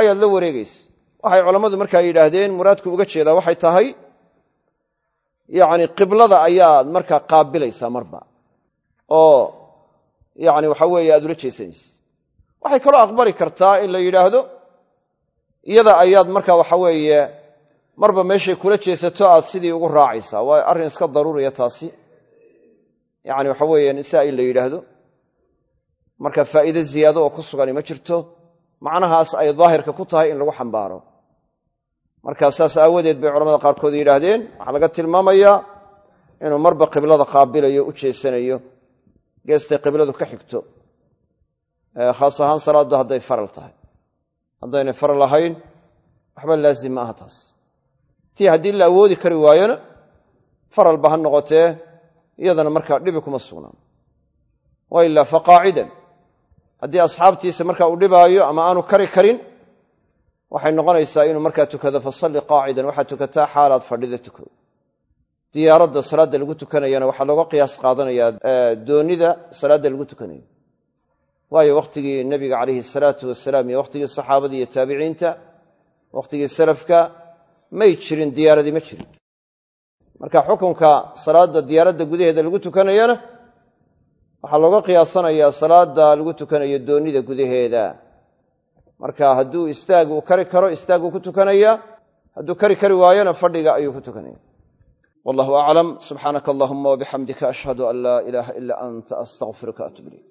ayaad la wareegaysa waxay culammadu markaa yidhaahdeen muraadku uga jeedaa waxay tahay yacni qiblada ayaad markaa qaabilaysaa marba. Oo yacni waxa weeye aad ula jeesanaysa waxay kaloo aqbali kartaa in la yidhaahdo iyada ayaad marka waxa weeye marba meeshay kula jeesato aad sidii ugu raacaysaa. Waa arrin iska daruuriya taasi. Yacni waxa weeyaan saa in la yidhaahdo. Marka faa'iide ziyaado oo ku sugani ma jirto macnahaas ay daahirka ku tahay in lagu xambaaro markaa saas aawadeed bay culamada qaarkood yidhaahdeen. Waxaa laga tilmaamayaa inuu marba qiblada qaabilayo u jeesanayo geestay qibladu ka xigto. Khaas ahaan salaaddu hadday faral tahay. Haddaynay faral ahayn waxba laazim ma aha taas. Tii haddii la awoodi kari waayona faralba ha noqotee iyadana markaa dhibi kuma sugnaan. Wa ilaa faqaacidan haddii asxaabtiisa marka uu dhibaayo ama aanu kari karin waxay noqonaysaa inuu markaa tukado fasalli qaacidan waxaad tukataa xaalaad fadhida tuko. Diyaaradda salaadda lagu tukanayana waxaa looga qiyaas qaadanayaa doonida salaadda lagu tukanayo. Waayo wakhtigii nebiga calayhi salaatu wasalaam iyo wakhtigii saxaabada iyo taabiciinta wakhtigii salafka may jirin diyaaradii ma jirin. Marka xukunka salaadda diyaaradda gudaheeda lagu tukanayana waxaa looga qiyaasanayaa salaada lagu tukanayo doonida gudaheeda marka hadduu istaag uu kari karo istaaguu ku tukanaya hadduu kari kari waayona fadhiga ayuu ku tukanaya. Wallahu aclam subxaanaka allahuma wabixamdika ashhadu an laa ilaaha ila anta astaqfiruka atub ilayk